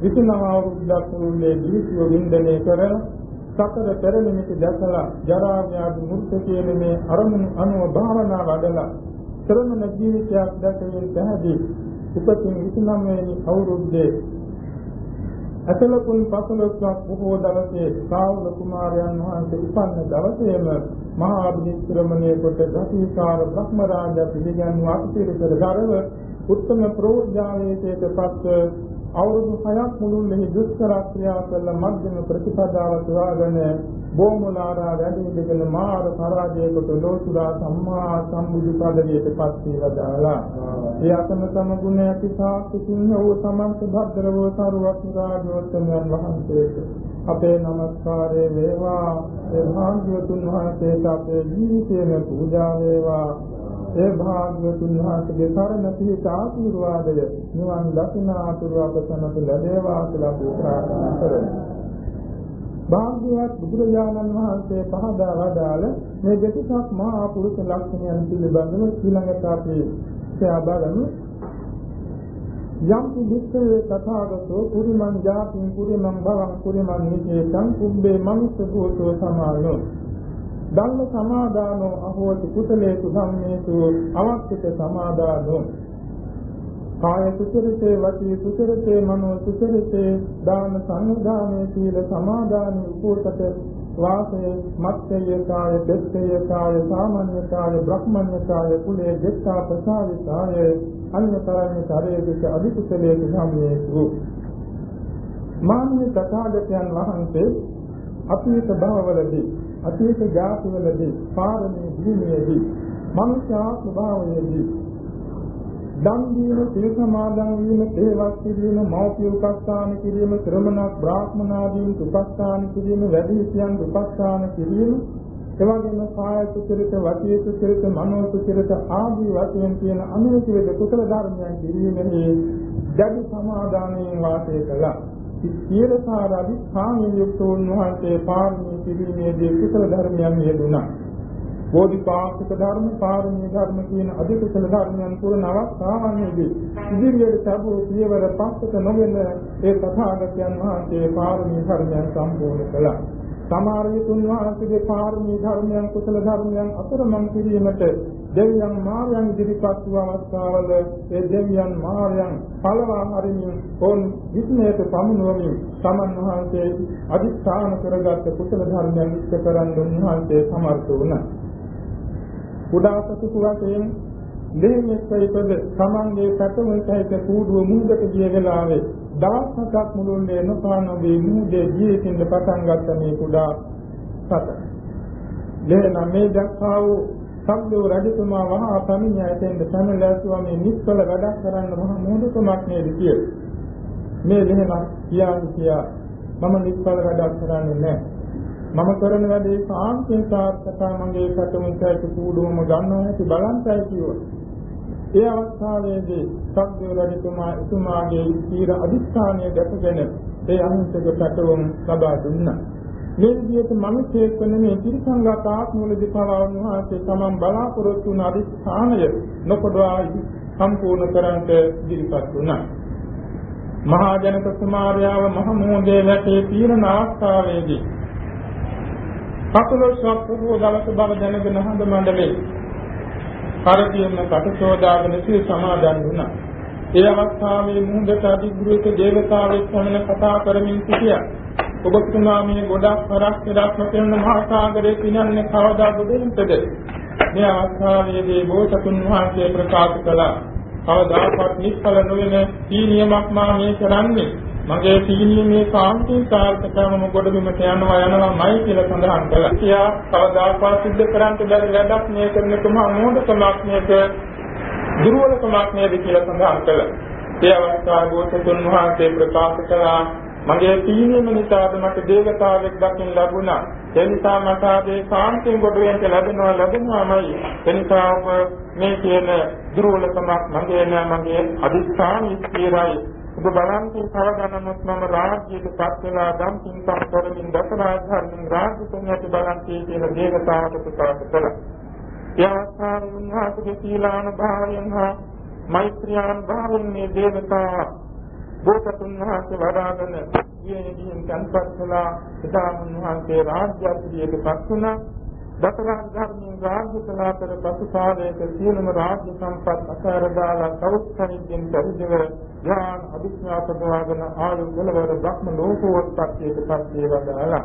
විසුණු අවුරුද්දක් මුළුල්ලේ ජීවිතය වින්දනය කරන සතර පෙරනිමිති දැකලා ජරා ව්‍යාධි මෘත කියන මේ අරමුණු අනුව භාවනා වඩලා ශ්‍රමණ ජීවිතයක් දැකීම පැහැදී උපතින් 29 වෙනි අවුරුද්දේ අසලකුන් පසලොස්වක් බොහෝ දවසේ සාවල කුමාරයන් වහන්සේ උපන්න දවසේම මහා අභිනිෂ්ක්‍රමණය කොට ගතිකාර බ්‍රහ්ම රාජා පිළිගන්ව අතිරිතර දරව උත්තම ප්‍රෝඥාවේතයට පත් අවුරුදු 6ක් මුළුල්ලේ දුෂ්කර ක්‍රියා කළ මධ්‍යම ප්‍රතිපදාව සොයාගෙන බොමුලාරා වැඩි ඉඳගෙන මාර පරාජයකට ලෝසුරා සම්මා සම්බුදු පදවියට පත් වේලා. ඒ අතම තම ගුණ ඇති සාක්ෂි සිංහ වූ සමන්ත භද්‍ර වූ සරුවක් රාජෝත්තමයන් වහන්සේට අපේ নমස්කාරය වේවා. ඒ භාග්‍යවතුන් වහන්සේට අපේ ජීවිතේම පූජා වේවා. ඒ භාග්‍යවතුන් වහන්සේගේ සරණ පිහිට ආශිර්වාදය නිවන් දකිනාතුරු අප සමග ලැබේවා කියලා ප්‍රාර්ථනා කරමු. භාග්‍යවත් බුදුරජාණන් වහන්සේ පහදා වදාළ මේ දෙතිසක් මහා පුරුෂ ලක්ෂණයන් පිළිබඳව ඊළඟට අපි සෑ බලමු. යම් විස්තරේ තථාගතෝ පුරිමං ජාතිං පුරිමං භවං පුරිමං නිකේතං කුබ්බේ මනුස්ස භූතෝ සමානෝ ධම්ම සමාදානෝ අහෝති කුසලේසු ධම්මේසු අවක්ඛිත සමාදානෝ. කාය සුචරිතේ වචී සුචරිතේ මනෝ සුචරිතේ දාන සංවිධානයේ සීල සමාදාන උපෝසත වාසය මත්ත්‍ය කාය දෙත්තය කාය සාමාන්‍ය කාය බ්‍රහ්මඤ්ඤ කාය කුලේ දෙත්තා ප්‍රසාවිතාය අන්‍යතරණ්‍ය තරයේක අධිකුසලයේ ධම්මේසු. මාන්නේ තථාගතයන් වහන්සේ අතීත භවවලදී අතීත ජාතිවලදී පාරමී භූමියේදී මනුෂ්‍යාත්ම භාවයේදී දන් දීම, සිල් සමාදන් වීම, තේවත් කිරීම, මෞපිය උපස්ථාන කිරීම, ශ්‍රමණ බ්‍රාහ්මනාදීන් උපස්ථාන කිරීම, වැඩිහිටියන් උපස්ථාන කිරීම එවැගේම කාය සුචරිත, වාචික සුචරිත, මනෝ සුචරිත ආදී වශයෙන් තියෙන අනුවිත වේද කුසල ධර්මයන් කිරීමෙහි දැඩි සමාදානයෙන් වාසය කළා. සියලුසාර අධිෂ්ඨානයෙන් යුක්ත වුණහන්සේ පාරමී පිළිමේදී කුසල ධර්මයන් යෙදුණා. බෝධිපාක්ෂික ධර්ම, පාරමී ධර්ම කියන අධිකුසල ධර්මයන් පුරන අවස්ථාවන්හිදී ඉදිරියට තිබූ පියවර පස්සක නොගෙන ඒ තථාගතයන් වහන්සේ පාරමී ධර්මයන් සම්පූර්ණ කළා. සමහර විතුන් වහන්සේගේ පාරමී ධර්මයන් කුසල ධර්මයන් අතරමං කිරීමට දෙවියන් මාර්යන් ඉදිරිපත් වූ අවස්ථාවල ඒ දෙවියන් මාර්යන් පළවා හරිමින් ඕන් විස්මයට පමුණුවමින් සමන් වහන්සේ අදිස්ථාන කරගත් කුසල ධර්මයන් ඉෂ්ට කරන් උන්වහන්සේ සමර්ථ වුණා. කුඩා සතුටු වශයෙන් දෙහිමෙත් ඉපද සමන්ගේ පැතුමෙන් සහිත කූඩුව මුහුදට ගිය වෙලාවේ දවස් හතක් මුළුල්ලේ නොපානෝගේ මුහුදේ ජීවිතින් පටන් ගත්ත මේ කුඩා සත. ලේන මේ දක්වා වූ සම්දෝ රජතුමා වහා පමිණ ඇතෙන්ද සමලැසුවා මේ නිස්කල වැඩක් කරන්න මහ මොහොතකමක් නේද කියලා. මේ ලේන කියා කියා මම නිස්කල වැඩක් කරන්නේ නැහැ. මම කරන වැඩේ සාන්තිය සාර්ථකව මගේ පැතුමට කූඩුවම ගන්නවා ඇති බලන්තයි කිව්වා. ඒ අවස්ථාවේදී සක්දේව රජතුමා එතුමාගේ ස්ථීර අධිෂ්ඨානය දැකගෙන ඒ අහිංසක පැතුම් ලබා දුන්නා. මේ විදිහට මිනිසෙක් වෙන මේ තිරසංගත ආත්මවලදී පවා උන්වහන්සේ තමන් බලාපොරොත්තු වුණ අධිෂ්ඨානය නොකඩවා සම්පූර්ණ කරන්ට ඉදිරිපත් වුණා. මහා ජනක කුමාරයාව මහ මොහොතේ වැටේ පීරන අවස්ථාවේදී කකුලොස්සක් පුරව දවස බව දැනගෙන හඳ මණ්ඩලේ කරකියන කටචෝදාගෙන සිය සමාදන් වුණා. ඒ අවස්ථාවේ මුහුදට අධිග්‍රහිත දේවතාවෙක් සමන කතා කරමින් සිටියා. ඔබතුමා මේ ගොඩක් වරක් පෙරක් නොකරන මහා සාගරේ පිනන්නේ කවදා බුදුන්ටද? මේ අවස්ථාවේදී බෝසතුන් වහන්සේ ප්‍රකාශ කළා. කවදාකවත් නිෂ්ඵල නොවන සීනියමක් මා මේ කරන්නේ. මගේ සීනිය මේ කාන්තිය සාර්ථකවම ගොඩබිමට යනවා යනවාමයි කියලා සඳහන් කළා. කියා කවදාකවත් සිද්ධ කරන්න බැරි වැඩක් මේ කරන තුමා මොහොතකමක් මේක දුර්වලකමක් නේද කියලා සඳහන් කළා. ඒ අවස්ථාවේ බෝසතුන් වහන්සේ ප්‍රකාශ කළා මගේ තීනෙම නිසාද මට දේවතාවෙක් දකින්න ලැබුණා. ඒ නිසා මට ආදී සාන්තියෙන් කොට වෙන්න ලැබෙනවා ලැබෙනවාමයි. ඒ නිසා ඔබ මේ කියන දුර්වලකමක් මගේ නෑ මගේ අදිස්ථාන ඉස්තිරයි. ඔබ බලන්ති සවගණනොත් මම රාජ්‍යයට පත් වෙලා දම් පින්කම් කරමින් දසරාජධර්මෙන් රාජ්‍ය තුනට බලන්ති කියන දේවතාවට ප්‍රකාශ කළා. ඒ අවස්ථාවේ උන්වහන්සේගේ සීලාන භාවයෙන් හා මෛත්‍රියාන් භාවයෙන් මේ දේවතාවා බෝසතුන් වහන්සේ වඩාගෙන ඊයේදීන් තන්පත් කළා එදා උන්වහන්සේ රාජ්‍යපතියට පත් වුණා දසරාජ ධර්මයෙන් රාජ්‍ය කලාතර පසු කාලයක සියලුම රාජ්‍ය සම්පත් අසාර දාලා සෞඛ්‍යයෙන් පරිදව ඥාන අභිඥාපදවාගෙන ආයු වලවර බ්‍රහ්ම ලෝකෝත්පත්තියට පත් වේවදාලා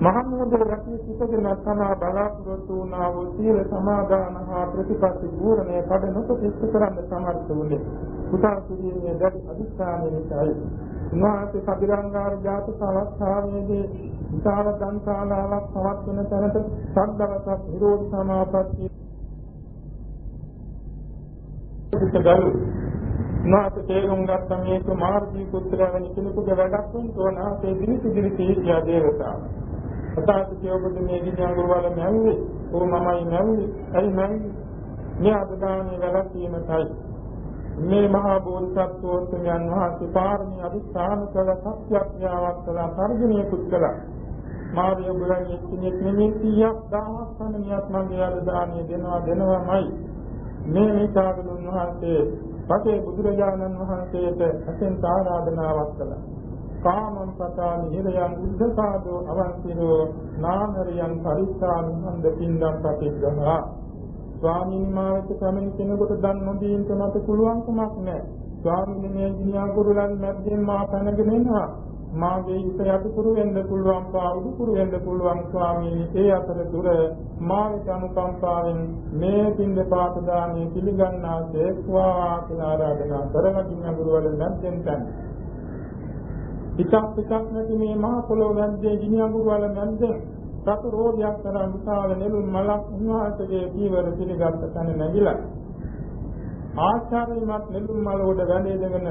මහමුදල රැකී සිටගෙන තමා බලාපොරොත්තු වුණා වූ සීල සමාදාන හා ප්‍රතිපත්ති පූර්ණය කඩ නොපිට කරන්න සමර්ථ වුණේ. පුතා කිරීමේ දැඩි අධිෂ්ඨානය නිසායි. උන්වහන්සේ කබිරංගාර ජාතක අවස්ථාවේදී විශාල දන්සාලාවක් පවත්වන තැනට සද්දවසක් විරෝධ සමාපත්තිය පිටගලු නාත තේරුම් ගත්ත මේක මාර්ගී පුත්‍රයන් කෙනෙකුගේ වැඩක් වෙන තෝනාසේ දිනි දිනි තීත්‍ය දේවතාවා අතාසිතේ ඔබට මේ ගිනියඟුරු වල නැන්නේ ඕ මමයි නැන්නේ ඇයි නැන්නේ මේ අදදානේ වැළකීමයි මේ මහා බෝධිසත්වෝත්තමයන් වහන්සේ පාරමී අධිෂ්ඨාන කළ සත්‍යඥාවක් කළා තර්ජනය කුච්චලා මාර්ය බුලන්නේ කිනෙක් නෙමෙයි කීයක් දහස් සමනියක් මගේ අදදානේ දෙනවා දෙනවාමයි. මේ නිසා බුදුන් වහන්සේ පසේ බුදුරජාණන් වහන්සේට අසෙන් ආරාධනාවක් කළා. කාමං පතාමි නිරයන් උද්ධකාදෝ අවන්තිරෝ නාමරියන් පරිස්සාමි හන්ද පින්දම් පටිග්ගහා. ස්වාමීන් වහන්සේ කමින් කෙනෙකුට දන් නොදීන්ට මට පුළුවන් කමක් නැහැ. ස්වාමීන් මේ ගිනියා කුරුලන් මැද්දෙන් මා පැනගෙන එනවා. මාගේ ඉත යටකුරු වෙන්න පුළුවන් පාවුදු කුරු වෙන්න පුළුවන් ස්වාමීනි. ඒ අතරතුර මා වෙත අනුකම්පාවෙන් මේ පින්ද පාත දානේ පිළිගන්නාසේ ස්වා කියලා ආරාධනා කරන ගිනියා කුරුවල මැද්දෙන් පැන පිටක් පිටක් නැති මේ මහ පොළොව මැද්දේ ගිනි අඟුරු වල මැද්දේ සතු රෝධයක් තරම් විශාල නෙළුම් මලක් උන්වහන්සේගේ පීවර පිළිගත් තැන නැගිලා ආචාර්යමත් නෙළුම් මල උඩ වැඳේගෙන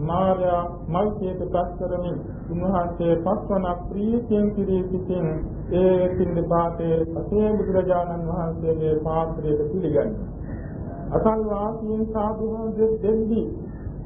මාර්යා මල්කේත පස්කරමින් උන්වහන්සේ පස්වනක් ප්‍රීතියෙන් කිරී සිටින් ඒ පින්දපාතේ අසේ බුදුරජාණන් වහන්සේගේ පාත්‍රයට පිළිගන්නේ. අසල් වාසීන් සාදුහන් දෙද්දී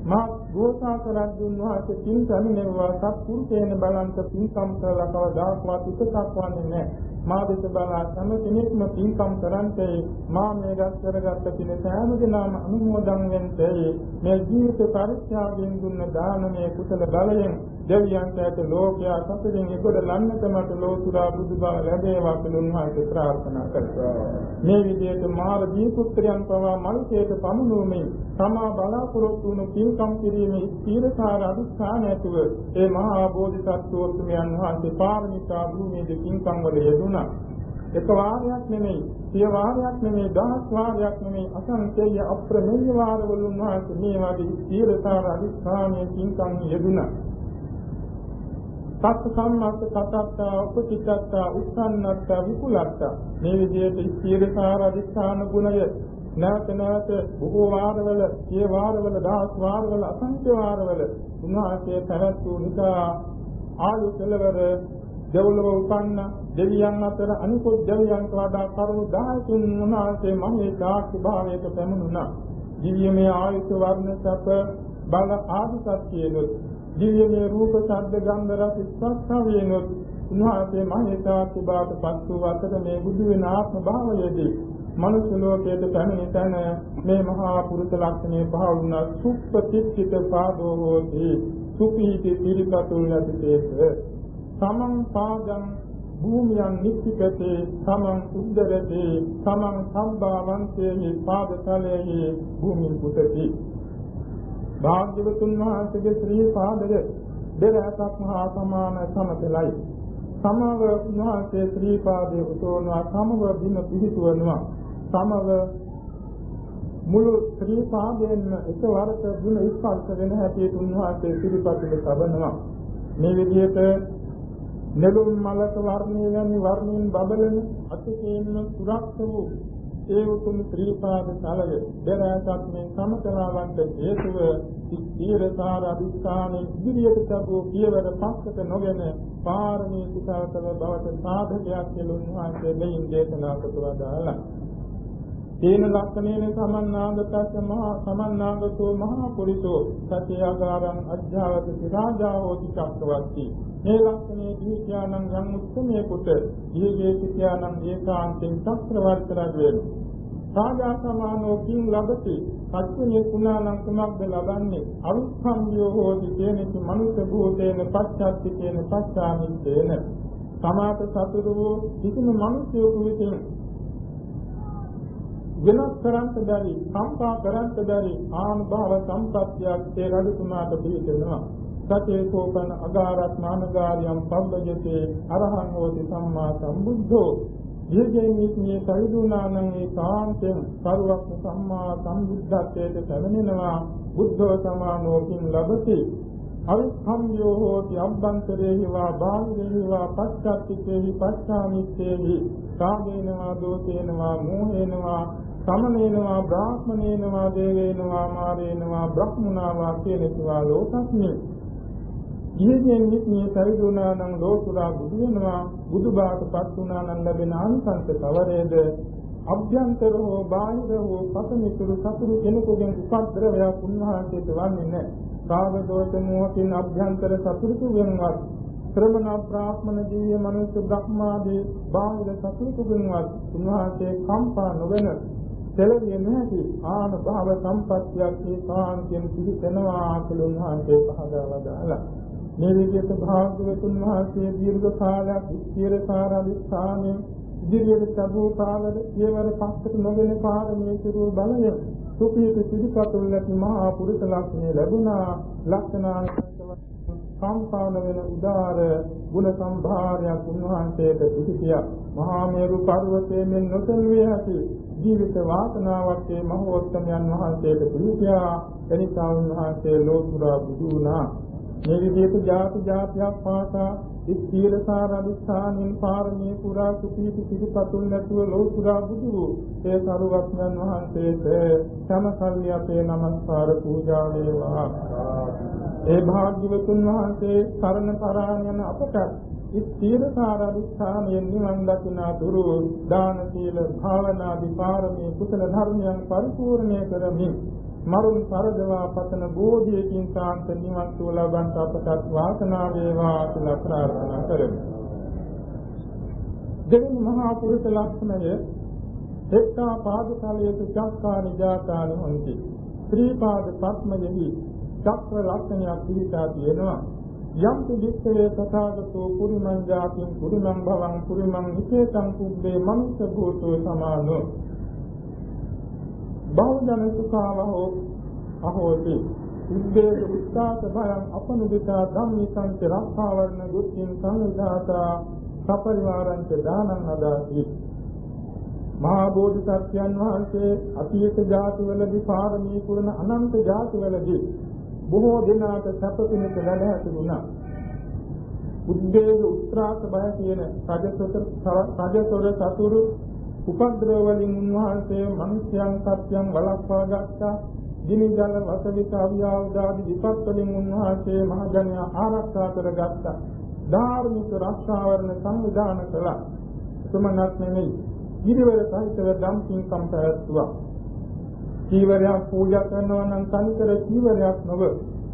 මා ගෝසාක රජුන් වහන්සේ පින් සමිනෙවවා සත්පුරුෂයන් බලන්ත පින්කම් කළා කවදාකවත් එකක් වන්නේ නැහැ. මා දෙස බලා සම කෙනෙක්ම පින්කම් කරන්තේ මා මේ රැස් කරගත්ත පින සෑම දිනම අනුමෝදන් වෙන්තේ මේ ජීවිත පරිත්‍යාගයෙන් දුන්න දානමය කුසල බලයෙන් දෙවියන්ට ඇත ලෝකයා සතුටින් එකොට ලන්නට මට ලෝතුරා බුදුබව ලැබේවා කියලා උන්වහන්සේ ප්‍රාර්ථනා කළා. මේ විදිහට මාර දීපුත්‍රයන් පවා මල්කේට පමුණුවමින් තමා බලාපොරොත්තු වුණු පින්කම් කිරීමේ ස්ථීරකාර අධිෂ්ඨාන ඇතුව ඒ මහා බෝධිසත්වෝත්තමයන් වහන්සේ පාරමිතා භූමියේදී පින්කම් වල යෙදුණා. එක වාරයක් නෙමෙයි, සිය වාරයක් නෙමෙයි, දහස් වාරයක් නෙමෙයි, අසංකේය අප්‍රමේය වාරවල උන්වහන්සේ මේ වගේ ස්ථීරතාව අධිෂ්ඨානයේ පින්කම් යෙදුණා. සත්‍ය සම්මත සතත්ත උපචිත්තත්ත උස්සන්නත්ත විකුලත්ත මේ විදිහට ස්ථීරතාව අධිෂ්ඨාන ගුණය නැවත නැවත බොහෝ වාරවල, සිය වාරවල, දහස් වාරවල, අසංඛ්‍ය වාරවල උන්වහන්සේ පැවැත්වූ නිසා ආයු කෙලවර දෙව්ලොව උපන්න දෙවියන් අතර අනිකුත් දෙවියන්ට වඩා කරුණු 10කින් උන්වහන්සේ මහේ සාක්ෂි භාවයට පැමිණුණා. දිව්‍යමය ආයුෂ වර්ණ සැප බල ආදි සත්‍යයනොත් දිව්‍යමය රූප ශබ්ද ගන්ධ රස ස්පර්ශ වේනොත් උන්වහන්සේ මහේ සාක්ෂි භාවයට පත් වූ අතර මේ බුදු වෙන ආත්ම භාවයේදී මනුෂ්‍ය ලෝකයට පැමිණි තැන මේ මහා පුරුෂ ලක්ෂණේ පහළ වුණා. සුප්පතිච්චිත පාදෝ හෝති. සුපීති තිරිකතුල් යතිතේස සමං පාදං භූමියන් නිත්‍යකතේ සමං උද්දරතේ සමං සම්භාවන්තේ පාදතලයේ භූමින් පුතති. භාග්‍යවතුන් වහන්සේගේ ශ්‍රී පාදය දෙරහසක් මහා සමාන සමතලයි. සමව උන්වහන්සේ ශ්‍රී පාදයේ උතෝනවා සමව බිම පිහිටුවනවා. සමව මුළු ශ්‍රී පාදයෙන්ම එකවරක ගුණ ස්පර්ශ වෙන හැටියට උන්වහන්සේ සිරිපතුල තබනවා. මේ විදිහට නෙළුම් මලක වර්ණය වැනි වර්ණයෙන් බබලන අතිශයින්ම සුරක්ෂ වූ ඒ උතුම් ත්‍රිපාද තලය. දෙරසක් මේ සමතලාවන්ට හේතුව ස්ථීරතාර අධිස්ථාන ඉදිරියට තබූ පියවර පස්සට නොගෙන පාරමී කුසලතල බවට සාධකයක් කියලා උන්වහන්සේ දෙයින් දේශනා කරවදාලා තේන ලක්ෂණේන සමන්නාගතස්ස මහා සමන්නාගතෝ මහා පුරිසෝ සත්‍යාගාරං අධ්‍යාවති රාජා හෝති චක්කවර්ති මේ ලක්ෂණේ දීත්‍යානං යම් උත්තමයේ කොට දීගේ සිත්‍යානං ඒකාන්තෙන් චක්‍රවර්ති රජ රාජා සමානෝ කිං ලබති. සත්‍යනේ කුණානං කුමක්ද ලබන්නේ? අවිස්සම්යෝ හෝති තේනති මනුෂ්‍ය භූතේන පච්චත්ති තේන පච්චාමිත්තේන සමාත සතුරු වූ කිසිම මිනිසෙකු විසින් වෙනස් කරන්ත බැරි සම්පා කරන්ත බැරි ආනුභාව සම්පත්තියක් ඒ රජතුමාට පිළිදෙනවා සතේ කෝපන අගාරත්නානගාරියම් පබ්බජතේ අරහං හෝති සම්මා සම්බුද්ධෝ. දීර්ඝේමිත්මේ සවිදුනානං ඒකාන්තෙන් සරුවක් සම්මා සම්බුද්ධත්වයට පැමිණෙනවා. බුද්ධෝ සමානෝකින් ලබති. අවිස්සම්යෝ හෝති අබ්බන්තරේහි වා බාහිරේහි වා පච්චත්තිකේහි පච්චාමිත්තේහි. කාමේනවා දෝෂේනවා මෝහේනවා සමනේනවා බ්‍රාහ්මනේනවා දේවේනවා මාරේනවා බ්‍රහ්මුණාවා කියන ඒවා ලෝකස්මි ඊයෙන් නිත්‍ය පරිදුණා නම් ලෝතුරා බුදු වෙනවා. බුදු බාටපත් වුණා නම් ලැබෙන ආනිසංස කවරේද? අභ්‍යන්තර හෝ බාහිර හෝ පසමිතුරු සතුරු කෙනෙකුගෙන් උපද්දරවයක් උන්වහන්සේට වන්නේ නැහැ. කාම දෝෂ මොහකින් අභ්‍යන්තර සතුරු වෙනවත් ශ්‍රමණ බ්‍රාහ්මණ දිව්‍ය මනුෂ්‍ය බ්‍රහ්මාදී බාහිර සතුරුගෙන්වත් උන්වහන්සේ කම්පා නොවන සැලවිය නොහැකි ආන භාව සම්පත්තියක් ඒ කාන්තියෙන් පිහිටනවා කියලා උන්වහන්සේ පහදා වදාළා. මේ විදිහට භාග්‍යවතුන් වහන්සේ දීර්ඝ කාලයක් ස්ථිර සාරාදිස්ථානයේ ඉදිරියට සබෝ කාලද සියවර පස්සට නොගෙන පාරමී සිරු බලය සුපීති සිදුපතුල් නැති මහා පුරුෂ ලක්ෂණය ලැබුණා ලක්ෂණාන්තව සම්පාදන වෙන උදාර ගුණ සම්භාරයක් උන්වහන්සේට පිහිටියා මහා මේරු පර්වතයේ මෙන් නොතල්විය හැකි ජීවිත වාසනාවක් මේ මහෝත්තමයන් වහන්සේට පිළිපියා. එනිසා උන්වහන්සේ ලෝතුරා බුදු වුණා. මේ විදිහට ජාති ජාතියක් පාසා ඉස්තිලසාර අධිෂ්ඨානින් පාරමී පුරා සුපීති සිරිපතුල් නැතුව ලෝතුරා බුදු වූ ඒ සරුවත්ඥන් වහන්සේට සමසල්ලි අපේ নমස්කාර පූජා වේවා. ඒ භාග්‍යවතුන් වහන්සේ සරණ පරායන අපට ඉස්තිරසාර අධිෂ්ඨානෙන් නිවන් දකිනා දුරු දාන සීල භාවනා විපාරමී කුසල ධර්මයන් පරිපූර්ණය කරමින් මරුන් පරදවා පතන බෝධියකින් සාන්ත නිවන් සුව ලබන්ට අපටත් වාසනාව වේවා කියලා ප්‍රාර්ථනා කරමු. දෙවන මහා පුරුෂ ලක්ෂණය එක්තා පාදතලයේ චක්කා නිජාතානි හොಂತಿ. ත්‍රී පාද පත්මයෙහි චක්‍ර ලක්ෂණයක් පිළිතා තියෙනවා. යම් පිළිච්ඡේ තථාගතෝ පුරිමං ජාතින් පුරිමං භවං පුරිමං විශේෂං කුබ්බේ මනුෂ්‍ය භූතෝ සමානෝ. බෞද්ධන සුඛාවහෝ අහෝති. උද්දේශ උත්සාහ භයං අපනුදිතා ධම්මිකං ච රක්ඛාවරණ දුක්ඛින් සංවිධාතා සපරිවාරං ච දානං අදාති මහා බෝධිසත්වයන් වහන්සේ අතීත ජාතිවලදී පාරමී පුරන අනන්ත ජාතිවලදී බොහෝ දිනාට සැප පිණිස වැඩ හැසිරුණා උද්දේශ උත්‍රාස බය කියන රජසොත රජසොර සතුරු උපද්‍රව වලින් උන්වහන්සේ මිනිස්යන් සත්‍යම් වළක්වා ගත්තා. දිනි ජල වසවිත අවියාවදාදී විපත් වලින් උන්වහන්සේ මහජනයා ආරක්ෂා කරගත්තා. ධාර්මික රක්ෂාවරණ සංවිධාන කළා. එතුමනක් නෙමෙයි. ඉරිවර සහිතව ධම්පින්කම් පැවැත්තුවා. චීවරයක් පූජා කරනවා නම් තනිකර චීවරයක් නොව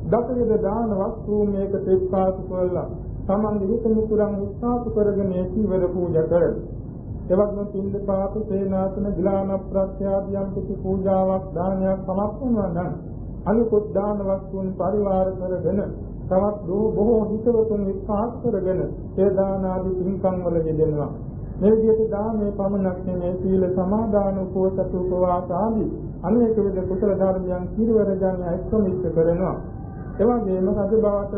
දසවිද දාන වස්තු මේකට එක්පාසු කළා. තමන්ගේ හිත මිතුරන් විශ්වාස කරගෙන චීවර පූජා කරලා එවත්ම පින්ද පාත සේනාසන ගිලාන ප්‍රත්‍යාදියම් කිසි පූජාවක් දානයක් සමත් වුණා නම් අනිකුත් දාන වස්තුන් පරිවාර කරගෙන තවත් බොහෝ හිතවතුන් විශ්වාස කරගෙන ඒ දාන ආදී පින්කම් වල යෙදෙනවා මේ විදිහට දානේ පමණක් නෙමෙයි සීල සමාදාන උපෝසත උපවාස ආදී අනේක විද කුසල ධර්මයන් කිරවර ගන්න එක්කමිච්ච කරනවා එවැගේම රජ බවට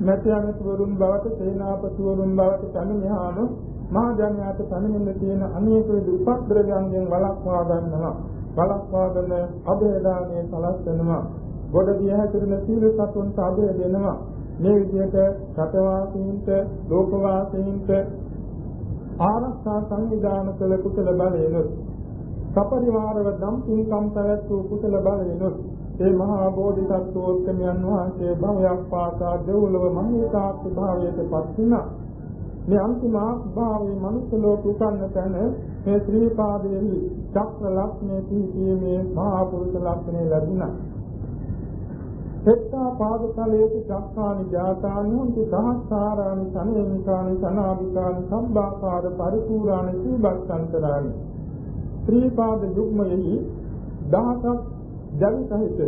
මැතියන්තුවරුන් බවට සේනාපතිවරුන් බවට පැමිණියාම මහා ජනයාට පැමිණෙන්න තියෙන අනේක විද උපද්‍රවයන්ගෙන් වළක්වා ගන්නවා. වළක්වාගෙන අභේදානයේ සලස්වනවා. ගොඩදී හැසිරෙන සීල සතුන්ට අභය දෙනවා. මේ විදිහට රටවාසීන්ට, ලෝකවාසීන්ට ආරක්ෂා සංවිධාන කළ කුසල බලයෙන්ුත් සපරිවාරව දම් පින්කම් පැවැත් වූ කුසල බලයෙන්ුත් ඒ මහා බෝධිසත්වෝත්තමයන් වහන්සේ භවයක් පාසා දෙව්ලොව මහේසාත් භාවයට පත් වුණා. මේ අන්තිම ආභාවයේ මනුෂ්‍ය ලෝක උපන්න තැන මේ ශ්‍රී පාදයේහි චක්‍ර ලක්ෂණය පිහිටීමේ මහා පුරුෂ ලක්ෂණය ලැබුණා. සෙත්තා පාදතලයේ චක්කානි ජාතානි හොන්ති සහස්සාරානි සනේනිකානි සනාබිකානි සම්බාකාර පරිපූර්ණානි සීබස්සන්තරානි ශ්‍රී පාද යුග්මයෙහි දහසක් ජවි සහිත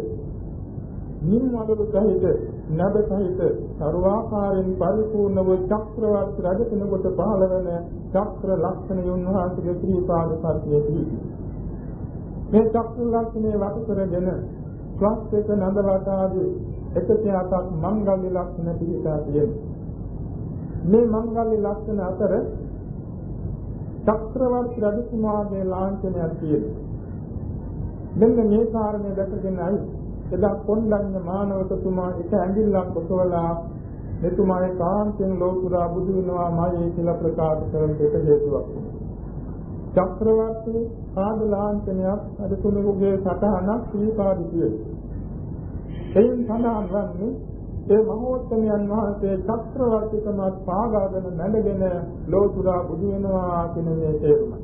නිම් අඩලු සහිත නබ සහිත සර්වාකාරයෙන් පරිපූර්ණ වූ චක්‍රවර්ති රජ කෙනෙකුට පහළ වන චක්‍ර ලක්ෂණ යොන්වහන්සේගේ ත්‍රිපාද සත්‍යයේදී මේ චක්‍ර ලක්ෂණේ වට කරගෙන ස්වස්තික නන්ද වතාදී 108ක් මංගල්‍ය ලක්ෂණ පිළිපදා තියෙනවා මේ මංගල්‍ය ලක්ෂණ අතර චක්‍රවර්ති රජතුමාගේ ලාංඡනයක් තියෙනවා මෙන්න මේ කාරණේ දැකගෙනයි එදා කොණ්ඩඤ්ඤ මානවකතුමා එක ඇඟිල්ලක් ඔසවලා මෙතුමාගේ කාන්තෙන් ලෝකුරා බුදු වෙනවා මායේ කියලා ප්‍රකාශ කරන එක හේතුවක්. චක්‍රවර්ති ආදලාන්තනයක් අද තුනෙකුගේ සටහනක් ශ්‍රීපාදිතිය. එයින් සඳහන් වන්නේ ඒ මහෝත්තමයන් වහන්සේ චක්‍රවර්තිකමත් පාගාගෙන නැඩගෙන ලෝතුරා බුදු වෙනවා කියන මේ තේරුමයි.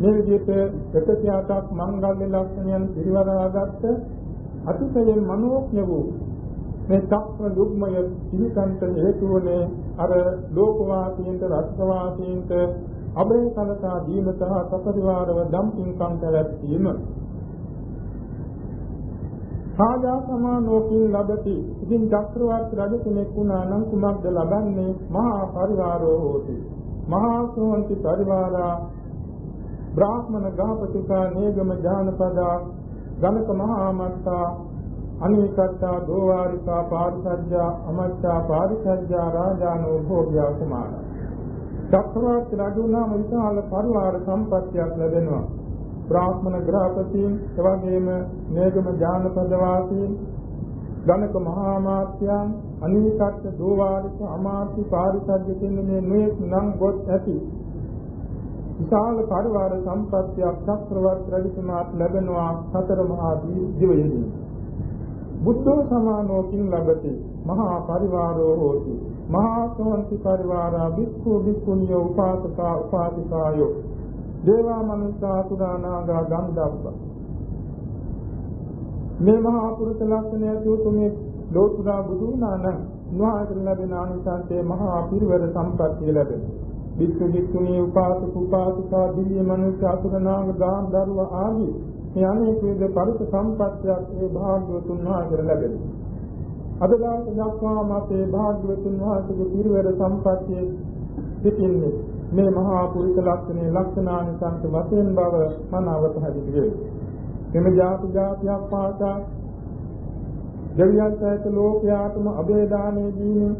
මේ විදිහට 108ක් මංගල්‍ය ලක්ෂණයන් පිරිවරාගත්ත අතිශයින් මනෝඥ වූ මේ චක්‍ර යුග්මය පිළිකන්ත හේතු වනේ අර ලෝකවාසීන්ට රත්වාසීන්ට අබේ කලතා දීමතහ සපරිවාරව දම්පින්කම් පැවැත්වීම. සාජා සමානෝකින් ලබති. ඉතින් චක්‍රවර්ති රජ කෙනෙක් වුණා නම් කුමක්ද ලබන්නේ? මහා පරිවාරෝ හෝති. මහා සෝන්ති පරිවාරා බ්‍රාහ්මණ ගාපතිකා නේගම ජානපදා ගණක මහා මත්තා අනිකත්තා දෝවාරිකා පාරිසජ්ජා අමච්චා පාරිසජ්ජා රාජානෝ භෝග්‍යා කුමාර. චක්‍රවර්ති රජුනාම විශාල පරිවාර සම්පත්තියක් ලැබෙනවා. බ්‍රාහ්මණ ග්‍රහපතීන් එවැගේම නේගම ජානපද වාසීන් ගණක මහා මාත්‍යයන් අනිවිකට්ඨ දෝවාරික අමාත්‍ය පාරිසජ්‍ය කියන මේ නුයෙක් නම් ගොත් ඇති. විශාල පරිවාර සම්පත්තියක් චක්‍රවර්ති රජතුමාට ලැබෙනවා සතර මහා දිවයිනේ බුද්ධෝ සමානෝකින් ලබති මහා පරිවාරෝ හෝති. මහා සෝන්ති පරිවාරා භික්ඛු භික්ඛුනියෝ උපාසකා උපාසිකායෝ දේවා මනුෂ්‍යා සුදානාගා ගන්ධබ්බ මේ මහා පුරුෂ ලක්ෂණය තුතුමේ ලෝතුරා බුදු නානම් නොආයතන ලැබෙන ආනිසංසයේ මහා පිරිවර සම්පත්තිය ලැබෙනවා භික්ඛු භික්ඛුනී උපාසක උපාසිකා දිව්‍ය මනුෂ්‍ය අසුරනාග දාන දරුව ආදී මේ අනේක විද පරිත සම්පත්තියක් ඒ භාග්‍යවතුන් වහන්සේට ලැබෙනවා. අද දවස් දක්වා මාතේ භාග්‍යවතුන් වහන්සේගේ පිරිවැර සම්පත්තියේ සිටින්නේ මේ මහා පුරුෂ ලක්ෂණේ ලක්ෂණානිසංස වශයෙන් බව මනවත හැදිරි වේ. එම ජාති ජාතියක් පාසා දෙවියන් සහිත ලෝකයාටම අභේදානයේ දීමේ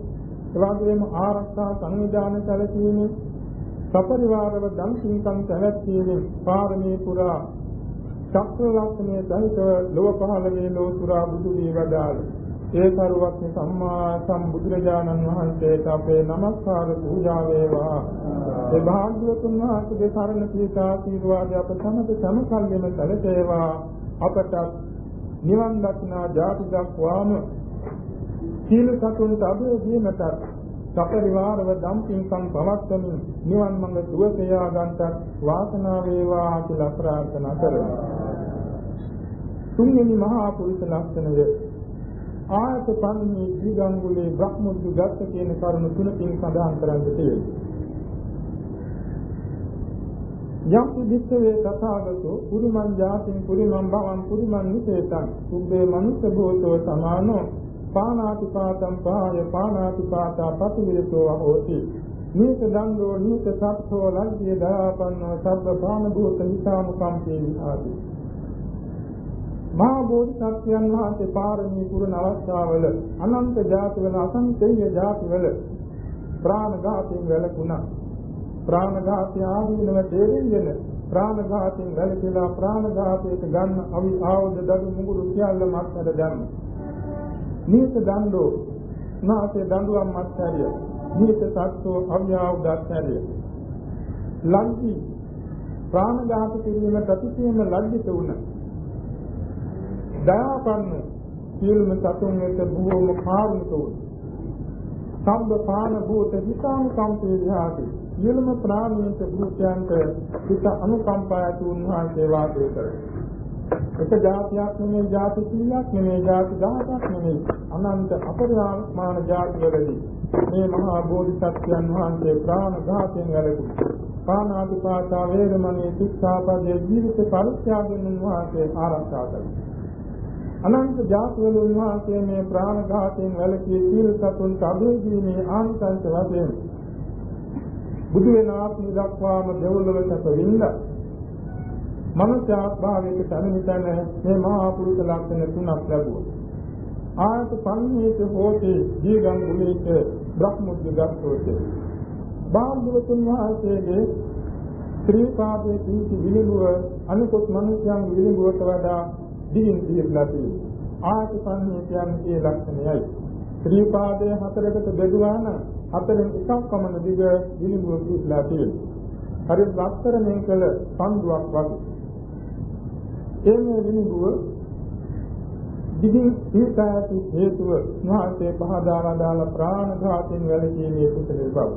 එවැගේම ආරක්ෂා සංවිධාන සැලසීමේ සපරිවාරව දන් සින්කම් පැවැත්වීමේ පාරමී පුරා චක්‍ර ලක්ෂණය සහිතව ලොව පහළ වේ ලෝතුරා බුදු වී වදාළ ඒ කරුවත් සම්මා සම්බුදුරජාණන් වහන්සේට අපේ নমස්කාර පූජා වේවා. ඒ භාග්‍යවතුන් වහන්සේගේ සරණ පීඨා ආශිර්වාදය අප සමග සමකල්යම සැලසේවා. අපට නිවන් දක්නා ජාති දක්වාම සීල සතුන්ට අභය දීමට සපරිවාරව දම්පින්කම් පවත්වමින් නිවන් මඟ දුවසයා ගන්නට වාසනාව වේවා කියලා ප්‍රාර්ථනා කරමු. තුන්වෙනි මහා පුරුෂ ලක්ෂණය ආයත පන්නේ දීගංගුලේ බ්‍රහ්මුද්දු ගත්ත කියන කරුණු තුනකින් සඳහන් කරන්න තියෙනවා. යම් විදිස්සේ තථාගතෝ පුරිමං ජාතින් පුරිමං භවං පුරිමං නිසේතං උබ්බේ මනුස්ස භූතෝ සමානෝ පානාතිපාතං පහය පානාතිපාතා පතිවිරතෝ හෝති නීත දණ්ඩෝ නීත සත්ථෝ ලග්ගේ දයාපන්නෝ සබ්බ පාන භූත හිතාමුකම්පේ විහාති මහා බෝධිසත්වයන් වහන්සේ පාරමී පුරන අවස්ථාවල අනන්ත ජාතිවල අසංකේය ජාතිවල ප්‍රාණඝාතයෙන් වැළකුණා. ප්‍රාණඝාතය ආදීනව තේරෙන්නේ ප්‍රාණඝාතයෙන් වැළකීලා ප්‍රාණඝාතයට ගන්න අවි ආවද දඩු මුගුරු සියල්ල මත්තර දැම්ම නීත දණ්ඩෝ නාසේ දඬුවම් මත්හැරිය නීත සත්ත්ව අව්‍යාවුදත්හැරිය ලංකී ප්‍රාණඝාත කිරීම ප්‍රතිසීම ලැජ්ජිත වුණ. දයාපන්න සියලුම සතුන් වෙත බොහෝම කාරුණිකව සම්බපාන භූත හිතාන් සම්පේධාති සියලුම ප්‍රාණීන්ට භූතයන්ට හිත අනුකම්පා ඇති උන්වහන්සේ වාසය කරයි. එක જાතියක් නෙමෙයි જાති කීයක් නෙමෙයි જાති දහසක් නෙමෙයි. අනන්ත අපරිමාණ જાතිවලදී මේ මහා බෝධිසත්වයන් වහන්සේ ප්‍රාණ ඝාතයෙන් වැළකුණා පානාතිපාතා වේරමණී සික්ඛාපදේ ජීවිත පරිත්‍යාගයෙන් වහන්සේ ආරක්ෂා කළා අනන්ත ಜಾතිවල උන්වහන්සේ මේ ප්‍රාණ ඝාතයෙන් වැළකී සීල සතුන් අභේදීමේ ආනිසංස වශයෙන් බුදු වෙන ආත්ම දක්වාම දෙවොල්වල සැප වින්දා මනුෂ්‍යාත්භාවයට පැමිණිතන මේ මහා පුරුෂ ලක්ෂණ තුනක් ලැබුවා. ආයත පන්නේත හෝතේ දීගං ගුලේත බ්‍රහ්මුද්දගතෝත. බාන්දුවතුන් වහන්සේගේ ශ්‍රී පාදයේ තීති විලිබුව අනිකුත් මනුෂ්‍යයන් විලිබුවට වඩා දිගින් දිගලා තියෙනවා. ආයත පන්නේ කියන්නේ ලක්ෂණයයි. ශ්‍රී පාදයේ හතරකට බෙදුවා නම් හතරෙන් එකක් පමණ දිග විලිබුව කියලා තියෙනවා. හරි වස්තරණය කළ පන්දුවක් වගේ එමේ විනිගුව දිගින් ඊටාති හේතුව මහසේ පහදාලා දාලා ප්‍රාණඝාතයෙන් වැළකීමේ කුසලයේ බව.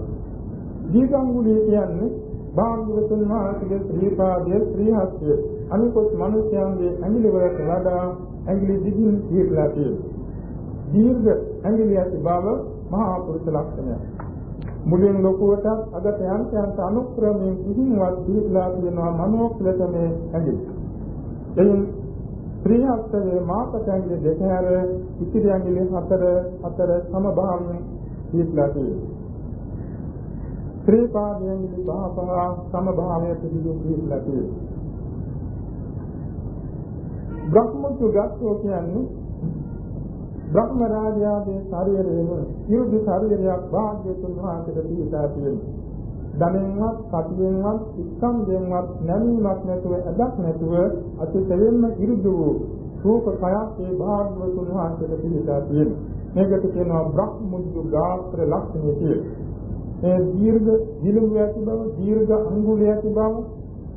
දීගංගුලිය කියන්නේ භාග්‍යවතුන් වහන්සේගේ ශ්‍රීපාදයේ ශ්‍රී හස්තය අනිකොත් මිනිසයන්ගේ ඇඟිලි වලට වඩා ඇඟිලි දිගින් පිටලා තියෙනවා. දීර්ඝ ඇඟිලි ඇති බව මහා පුරුෂ ලක්ෂණයක්. මුලින් ලොකුවට අගට යන්ත යන්ත අනුක්‍රමයෙන් කිසිමවත් පිටලා තියෙනවා මනෝක්ලතමේ ඇඟිලි. එයින් ත්‍රිහත්යේ මාපතංගේ දෙක හැර ඉතිරි ඇඟිලි හතර හතර සමභාවයෙන් පිටලා තියෙනවා. ත්‍රිපාදයෙන් විභාපහ සමභාවයට පිළිගු පිටලා තියෙනවා. බ්‍රහ්මතු ගස්සෝ කියන්නේ බ්‍රහ්ම රාජයාගේ ශරීරයේම ඉරුදි ශරීරයක් භාග්‍යතුන් වහන්සේට පිටා තියෙනවා. ධනෙන්වත් කටියෙන්වත් ස්කන්ධයෙන්වත් නැමීමක් නැතුව අදක් නැතුව අතිශයින්ම ඉරුදු වූ රූප කයක් ඒ භාග්‍යවතුන් වහන්සේට පිළිලා තියෙනවා. මේකට කියනවා බ්‍රහ්මුජ්ජු ගාත්‍ර ලක්ෂණය කියලා. මේ දීර්ඝ දිලුඹ ඇති බව, දීර්ඝ අංගුලය ඇති බව,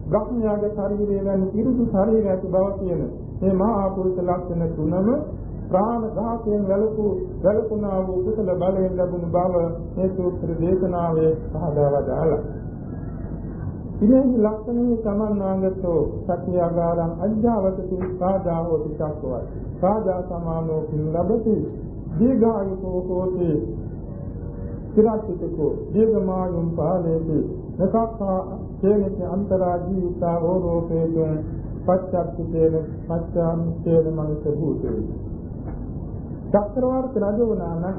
බ්‍රහ්මයාගේ ශරීරය වැනි ඉරුදු ශරීරය ඇති බව කියන මේ මහා පුරුෂ ලක්ෂණ තුනම ප්‍රාණ ඝාතයෙන් වැළකූ වැළකුණා වූ කුසල බලයෙන් ලැබුණු බව මේ සූත්‍ර දේශනාවේ පහදා වදාළා. ඉමේහි ලක්ෂණේ සමන්නාගතෝ සත්‍යාගාරං අජ්ජාවතති සාදාවති චක්කවයි. සාදා සමානෝ කිං ලබති දීඝායුකෝ හෝති චිරාචිතකෝ දීඝමායුම් පාලේති නසක්ඛා තේනති අන්තරාජීතා ඕරෝපේතං පච්චක්ඛිතේන පච්චාමිතේන මනස භූතේ චක්‍රවර්ති රජ වුණා නම්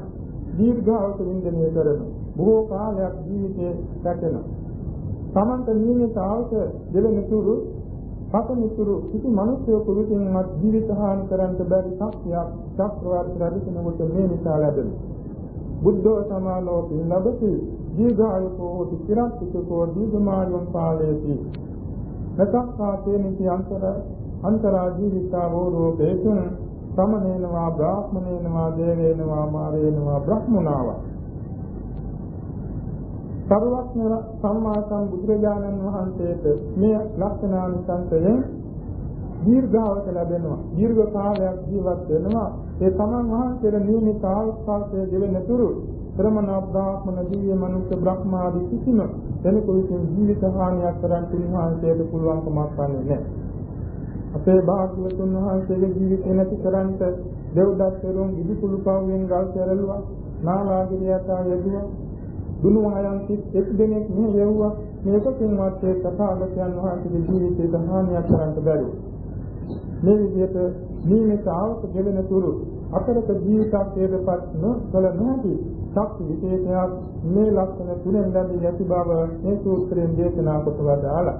දීර්ඝායුෂ වින්දනය කරන බොහෝ කාලයක් ජීවිතේ රැකෙනවා තමන්ට නියමිත අවශ්‍ය දෙලෙන තුරු පතනිතුරු කිසි මිනිසෙකු විසින්වත් ජීවිත හානි කරන්නට බැරි ශක්තියක් චක්‍රවර්ති රජ කෙනෙකුට මේ නිසා ලැබෙනවා බුද්ධෝ සමානෝ ලබති දීර්ඝායුකෝ හෝති චිරස්තිකෝ දීර්ඝමායුම් පාලේති. නතක්ඛාතේනිති අන්තර අන්තරා ජීවිතාවෝ රූපේතුන් සමනේනවා බ්‍රාහ්මනේනවා දේවේනවා මාරේනවා බ්‍රහ්මනාවා සරුවක්ඥ සම්මා සම්බුදුරජාණන් වහන්සේට මේ ලක්ෂණානිසංසයෙන් දීර්ඝාවත ලැබෙනවා. දීර්ඝ කාලයක් ජීවත් වෙනවා. ඒ තමන් වහන්සේට නියමිත ආස්වාදයේ දෙවෙන තුරු ශ්‍රමණ බ්‍රාහ්මණ දිව්‍ය මනුෂ්‍ය බ්‍රහ්මාදී කිසිම කෙනෙකු විසින් ජීවිත හානියක් කරන්න උන්වහන්සේට පුළුවන්කමක් වන්නේ නැහැ. අපේ භාග්‍යවතුන් වහන්සේගේ ජීවිතේ නැති කරන්ට දෙව්දත්තරුන් ඉදිකුළු පවුවෙන් ගල් සැරලුවා නාලාගිරියතා යෙදුවා. දුනු ආයන්ති එක් දෙනෙක් මෙහෙ යෙව්වා. මේකකින්වත් ඒ තථාගතයන් වහන්සේගේ ජීවිතේ හානියක් කරන්න බැරුව. මේ විදිහට නියමිත ආවක ගෙවෙන තුරු අතරක ජීවිතයේදපත් නොකල නොහැකි ශක්ති විශේෂයක් මේ ලක්ෂණ තුනෙන් ලැබී ඇති බව මේ සූත්‍රයෙන් දේශනා කොට වදාළා.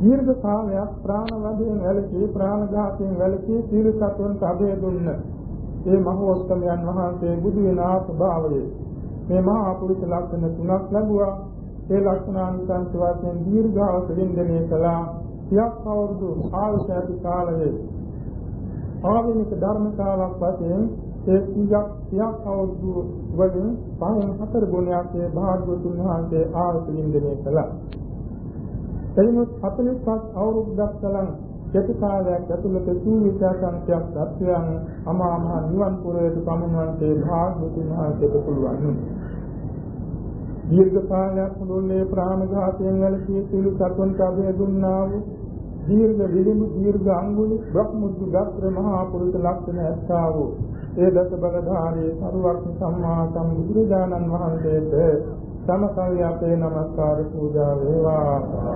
දීර්ඝ කාලයක් ප්‍රාණ වදයෙන් වැළකී ප්‍රාණඝාතයෙන් වැළකී සීල සතුන්ට අභය දුන්න ඒ මහෝත්තමයන් වහන්සේ බුදු වෙන ආස්භාවයේ මේ මහා පුරුෂ ලක්ෂණ තුනක් ලැබුවා. ඒ ලක්ෂණාන්තං වශයෙන් දීර්ඝාව දෙලින්දනේ කළා. සියක් අවුරුදු ආයුෂ ඇති කාලයේ ආවිනික ධර්මතාවක් වශයෙන් ඒ සියක් සියක් අවුරුදු වලින් පහෙන් හතර ගුණයක් ඒ භාග්‍යවතුන් වහන්සේ ආයුෂ දෙලින්දනේ කළා එයිනුත් 45 අවුරුද්දක් තරම් කෙටි කාලයක් ඇතුළත සූවිසා සංඛ්‍යක් සත්‍යයන් අමා මහ නිවන් පුරයට පමුණවන්නේ භාග්‍යවතුන් වහන්සේට පුළුවන්. දීර්ඝ කාලයක් මුළුල්ලේ ප්‍රාණඝාතයෙන් වැළකී සියලු සතුන්ට අභය දුන්නා වූ දීර්ඝ විලිමු දීර්ඝ අංගුලි බ්‍රහ්මුද්දු ගත්‍ර මහා පුරුෂ ලක්ෂණ ඇත්තා වූ ඒ දස බලධාරී සරුවක් සම්මා සම්බුදුරජාණන් වහන්සේට සමකල්ය අපේ নমස්කාර පූජා වේවා.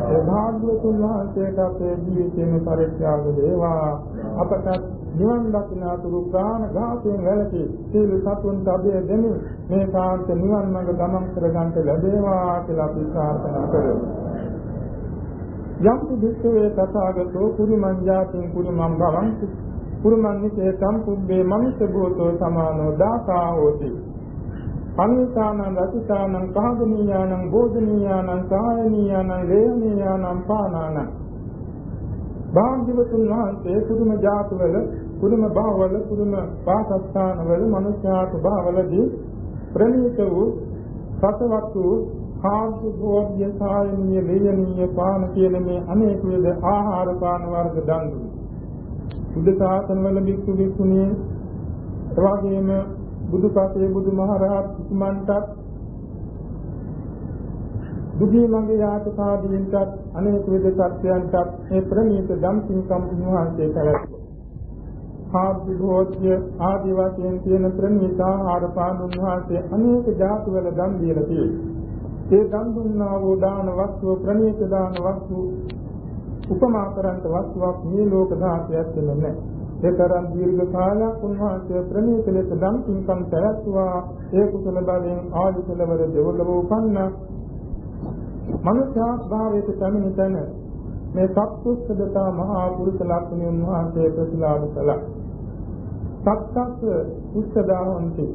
ඒ භාග්‍යවතුන් වහන්සේට අපේ ජීවිතේම පරිත්‍යාග වේවා. අපට නිවන් දකිනාතුරු ප්‍රාණ ඝාතයෙන් වැළකී සීල සතුන්ට අභය දෙමින් මේ සාන්ත නිවන් මඟ ගමන් කර ගන්නට ලැබේවා කියලා අපි ප්‍රාර්ථනා කරමු. යම් දුක්ඛේ තථාගතෝ කුරුමං ජාතින් කුරුමං භවං කුරුමං නිසේ සම්පුබ්බේ මනුෂ්‍ය භූතෝ සමානෝ දාසා හෝති අනිතානං රතිතානං පහගනීයානං බෝධනීයානං සායනීයානං ලේහනීයානං පානානං භාග්‍යවතුන් වහන්සේ කුදුම ජාතවල කුදුම භවවල කුදුම වාසස්ථානවල මනුෂ්‍යාට භවවලදී ප්‍රණීත වූ සතවත් වූ කාර්ය භෝග්‍ය සායනීය ලේයනීය පාන කියන මේ අනේක විද ආහාර පාන වර්ග දන් දුන්නා. බුද්ධ ශාසනවල භික්ෂු භික්ෂුණී එවාගෙම බුදුපසේ බුදුමහරහත් උතුමන්ටත් දුගී මගේ යාතකාදීන්ටත් අනේක විද සත්‍යයන්ටත් මේ ප්‍රණීත ධම් පින්කම් උන්වහන්සේ පැවැත්වුවා. ආදි භෝජ්‍ය ආදි වශයෙන් තියෙන ප්‍රණීත ආහාර පාන උන්වහන්සේ අනේක ජාති වල දන් දීලා තියෙනවා. ඒ දන් දුන්නා වූ දාන වස්තුව ප්‍රණීත දාන වස්තුව උපමා කරන්ට වස්තුවක් මේ ලෝක ධාතයක් දෙන්නේ නැහැ. ඒතරම් දීර්ඝ කාලයක් උන්වහන්සේ ප්‍රණීත ලෙස දම් පින්කම් පැවැත්වුවා ඒ කුසල බලයෙන් ආදි කුලවල දෙවොලව උපන්න. මනුෂ්‍යා භාවයට පැමිණි තැන මේ සත්පුස්සදතා මහා පුරුෂ ලක්ෂණ උන්වහන්සේ ප්‍රතිලාභ කළා. සත්තස් උස්සදාහන්ති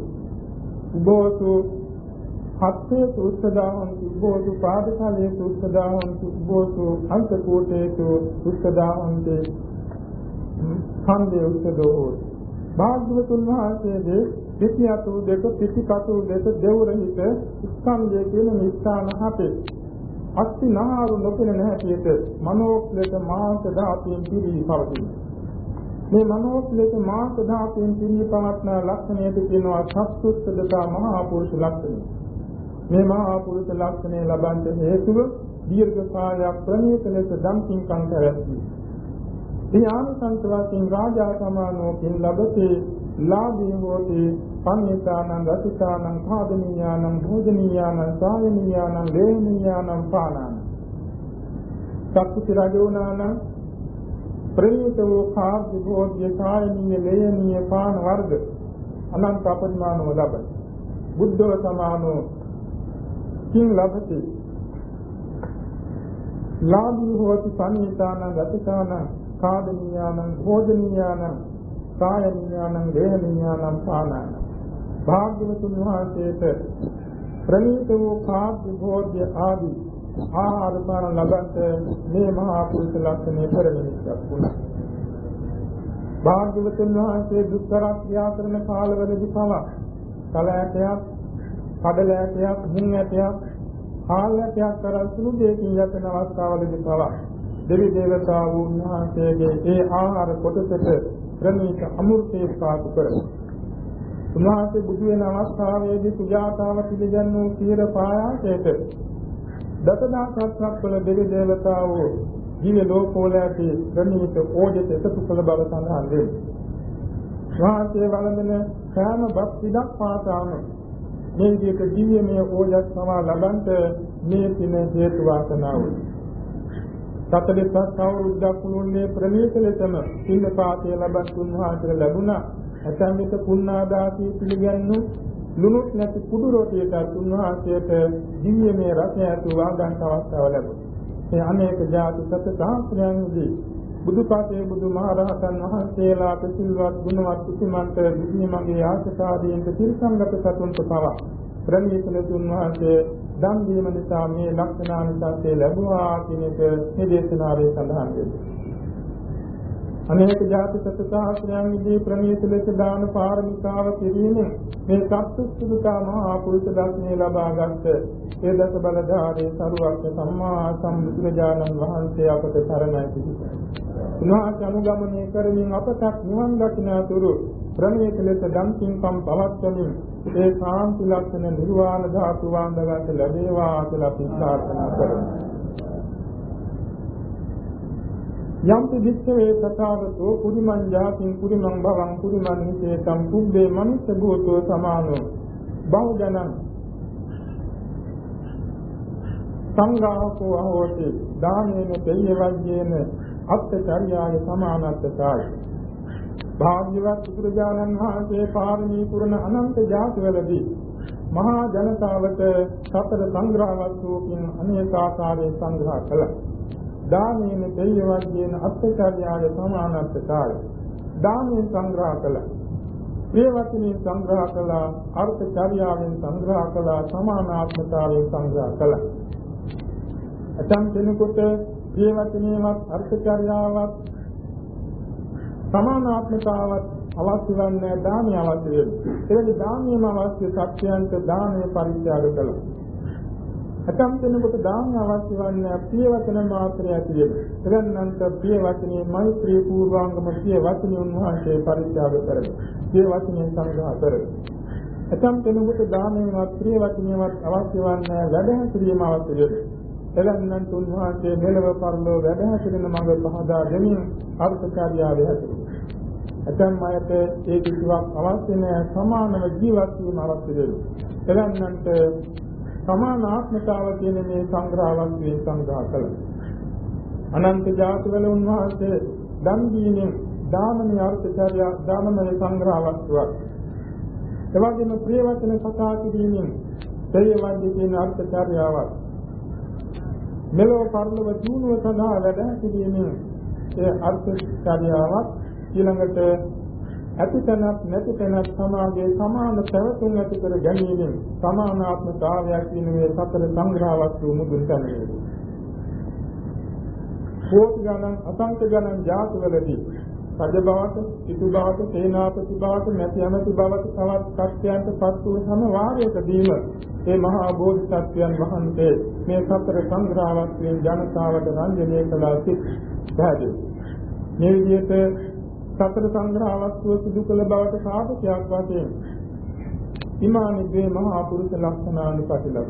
උබෝසු හත්තේ උස්සදාහන්ති උබෝසු පාදකලේ උස්සදාහන්ති උබෝසු අන්තකෝටේ උස්සදාහන්ති ඛණ්ඩේ උත්තදෝ හෝති. භාග්‍යවතුන් වහන්සේගේ පිටියතු දෙක පිටිපතු දෙක දෙවරහිත ස්කන්ධය කියන නිස්ථාන හතේ අස්ති නහාරු නොපෙනෙන හැටියට මනෝක්ලේශ මාංශ ධාතුන් පිරී පවතී. මේ මනෝක්ලේශ මාංශ ධාතුන් පිරී පවත්න ලක්ෂණයට කියනවා සත්සුත්තදතා මහා පුරුෂ ලක්ෂණය. මේ මහා පුරුෂ ලක්ෂණය ලබන්න හේතුව දීර්ඝ කාලයක් ප්‍රණීත ලෙස දම් පින්කම් කරද්දී. මේ ආනිසංස වශයෙන් රාජා සමානෝකින් ලැබතේ ලාභී හෝති පඤ්ඤානං රසිතානං භාදනීයානං භෝජනීයානං සායනීයානං ලේනීයානං පානානං සක්ති රජෝනානං ප්‍රේත වූ කාර්ය භෝජ්‍ය සායනීය ලේනීය පාන වර්ග අනන්ත අපරිමාණව ලබයි බුද්ධව සමානෝ කිං ලබති ලාභී හෝති පඤ්ඤානං රසිතානං කාදනීයානං භෝජනීයානං සායනීයානං දේහනීයානං පානානං භාග්‍යවතුන් වහන්සේට ප්‍රණීත වූ කාර්ය භෝජ්‍ය ආදී ආහාර පාන ලබන්ට මේ මහා පුරුෂ ලක්ෂණය පෙරමිනිස්සක් වුණා. භාග්‍යවතුන් වහන්සේ දුක්ඛ ක්‍රියා කරන කාලවලදී පවා කලයටයක්, කඩලයටයක්, මුං ඇටයක්, හාල් ඇටයක් කරන් සුළු දෙකින් යතන අවස්ථාවලදී පවා දෙවි දේවතාවුන් වහන්සේගේ ඒ ආහාර කොටසට ප්‍රණීත අමෘතේ පාතු කරනවා. උන්වහන්සේ බුදු වෙන අවස්ථාවේදී සුජාතාව පිළිගන්නු සියර පායාසයට දසදහසක් වල දෙවි දේවතාවෝ ජීව ලෝකවල ඇති ප්‍රණීත ඕජස එකතු කළ බව සඳහන් වෙනවා. වහන්සේ වළඳන සෑම භක්තියක් පාසාම මේ විදිහට දිව්‍යමය ඕජස් සමා ලබන්ට මේ පින හේතු වාසනා වුණා. 45ක් අවුරුද්දක් මුළුල්ලේ ප්‍රණීත ලෙසම සින්න පාතය ලබත් උන්වහන්සේට ලැබුණා. ඇතැම් විට පුණ්ණාදාසී පිළිගන්නු ලුණුත් නැති කුඩු රොටියට උන්වහන්සේට දිව්‍යමය රසය ඇතු වාගන්ත අවස්ථාව ලැබුණා. ඒ අනේක ජාති සත සාස්ත්‍රයන්දී බුදුපතේ බුදුමහරහතන් වහන්සේලා පිළිවත් ගුණවත් කුසමන්ත බුද්ධිමගේ ආශකාදීන්ට තිරසංගත සතුන්ට පවා ප්‍රණීත ලෙසුන් වහන්සේ දන් දීම නිසා මේ ලක්ෂණානුසස්සේ ලැබුවා කියන එක මේ දේශනාවේ සඳහන් වෙනවා. අනේක ජාති සත්‍යාශ්‍රයන් විදී ප්‍රණීත ලෙස දාන පාරමිතාව පිළිමෙන් මේ සත්සුදුතා මහා පුරුෂ දර්ශනය ලබාගත් ඒ දස බලධාරී සරුවක් සම්මා සම්බුදුරජාණන් වහන්සේ අපට තරණයි පිහිටයි. උන්වහන්සේ අනුගමනය කරමින් අපට නිවන් දකින්නතුරු ප්‍රණීත ලෙස දම් පින්කම් පවත්වමින් ඒ සාන්ති ලක්ෂණ නිර්වාණ ධාතු වන්දගත ලැබේවා කියලා අපි ප්‍රාර්ථනා කරමු. යම්පි විච්ඡේ තථාගතෝ කුරිමං ජාතින් කුරිමං භවං කුරිමං හිතේතම් කුබ්බේ මනුස්ස භූතෝ සමානෝ බහුජනං සංඝාසෝ අහෝති දානේන දෙය්‍ය වජ්ජේන අත්චර්යාය සමානත්තතායි භාග්‍යවත් බුදුරජාණන් වහන්සේ පාරමී පුරණ අනන්ත ජාතිවලදී මහා ජනතාවට සතර සංග්‍රහ වස්තුකින් අනේක ආකාරයෙන් සංග්‍රහ කළා. දානීන දෙයවන්යන් අත්චාර්යාය සමානත්තකාය. දානීය සංග්‍රහ කළා. ප්‍රේවචනී සංග්‍රහ කළා, අර්ථචාර්යාවෙන් සංග්‍රහ කළා, සමානාත්මතාවයෙන් සංග්‍රහ කළා. අතම් කෙනෙකුට ප්‍රේවචනීයවත් අර්ථචාර්යාවත් සමානාත්මතාවත් අවශ්‍ය වන්නේ දානීය අවශ්‍ය වෙනවා. එවැනි දානීයම අවශ්‍ය සත්‍යයන්ට දානය පරිත්‍යාග කළා. ඇතම් කෙනෙකුට දානීය අවශ්‍ය වන්නේ ප්‍රිය වචන මාත්‍රය ඇති වෙනවා. එවන්නන්ට ප්‍රිය වචනේ මෛත්‍රී පූර්වාංගම ප්‍රිය වචනේ උන්වහන්සේ පරිත්‍යාග කරනවා. ප්‍රිය වචනේ සංග්‍රහ කරනවා. ඇතම් කෙනෙකුට දානීයවත් ප්‍රිය වචනේවත් අවශ්‍ය වන්නේ වැඩ හැසිරීම අවශ්‍ය වෙනවා. එලන්නන් තුන්වහන්සේ මෙලව පරලෝ වැඩ හැසිරෙන මඟ පහදා දෙමින් අර්ථකාරියාවේ හැසිරෙනවා. ඇතැම් අයට ඒ කිසිවක් අවශ්‍ය නැහැ සමානව ජීවත් වීම අවශ්‍ය වෙනවා. එලන්නන්ට සමාන ආත්මතාව කියන මේ සංග්‍රහවත් වේ සංග්‍රහ කළා. අනන්ත ජාතිවල උන්වහන්සේ දන් දීමෙන් දානමය අර්ථචර්ය දානමය සංග්‍රහ වස්තුවක්. එවැගේම ප්‍රිය වචන කතා කිරීමෙන් ප්‍රියවන්ති කියන අර්ථචර්යාවක්. මෙලොව පරලොව ජීවුව සඳහා වැඩ කිරීමෙන් ඒ අර්ථචර්යාවක් ඊළඟට ඇතිතනක් නැතිතනක් සමාගයේ සමාන පැවතුම් ඇති කර ගැනීමෙන් සමානාත්මතාවයක් කියන මේ සතර සංග්‍රහවත් වූ මුදුන් තැනේ. කෝටි ගණන් අසංඛ්‍ය ගණන් ජාතිවලදී රජ බවට, සිටු බවට, සේනාපති බවට, මැති ඇමති බවට තවත් සත්‍යයන්ට පත් වූ සම වාරයකදීම මේ මහා බෝධිසත්වයන් වහන්සේ මේ සතර සංග්‍රහවත්වයෙන් ජනතාවට රංජනය කළා සිත් පැහැදිලි. මේ විදිහට සතර සංග්‍රහවත්ව සිදු කළ බවට සාධකයක් වශයෙන් ඉමානි ද්වේ මහා පුරුෂ ලක්ෂණානි ප්‍රතිලබ.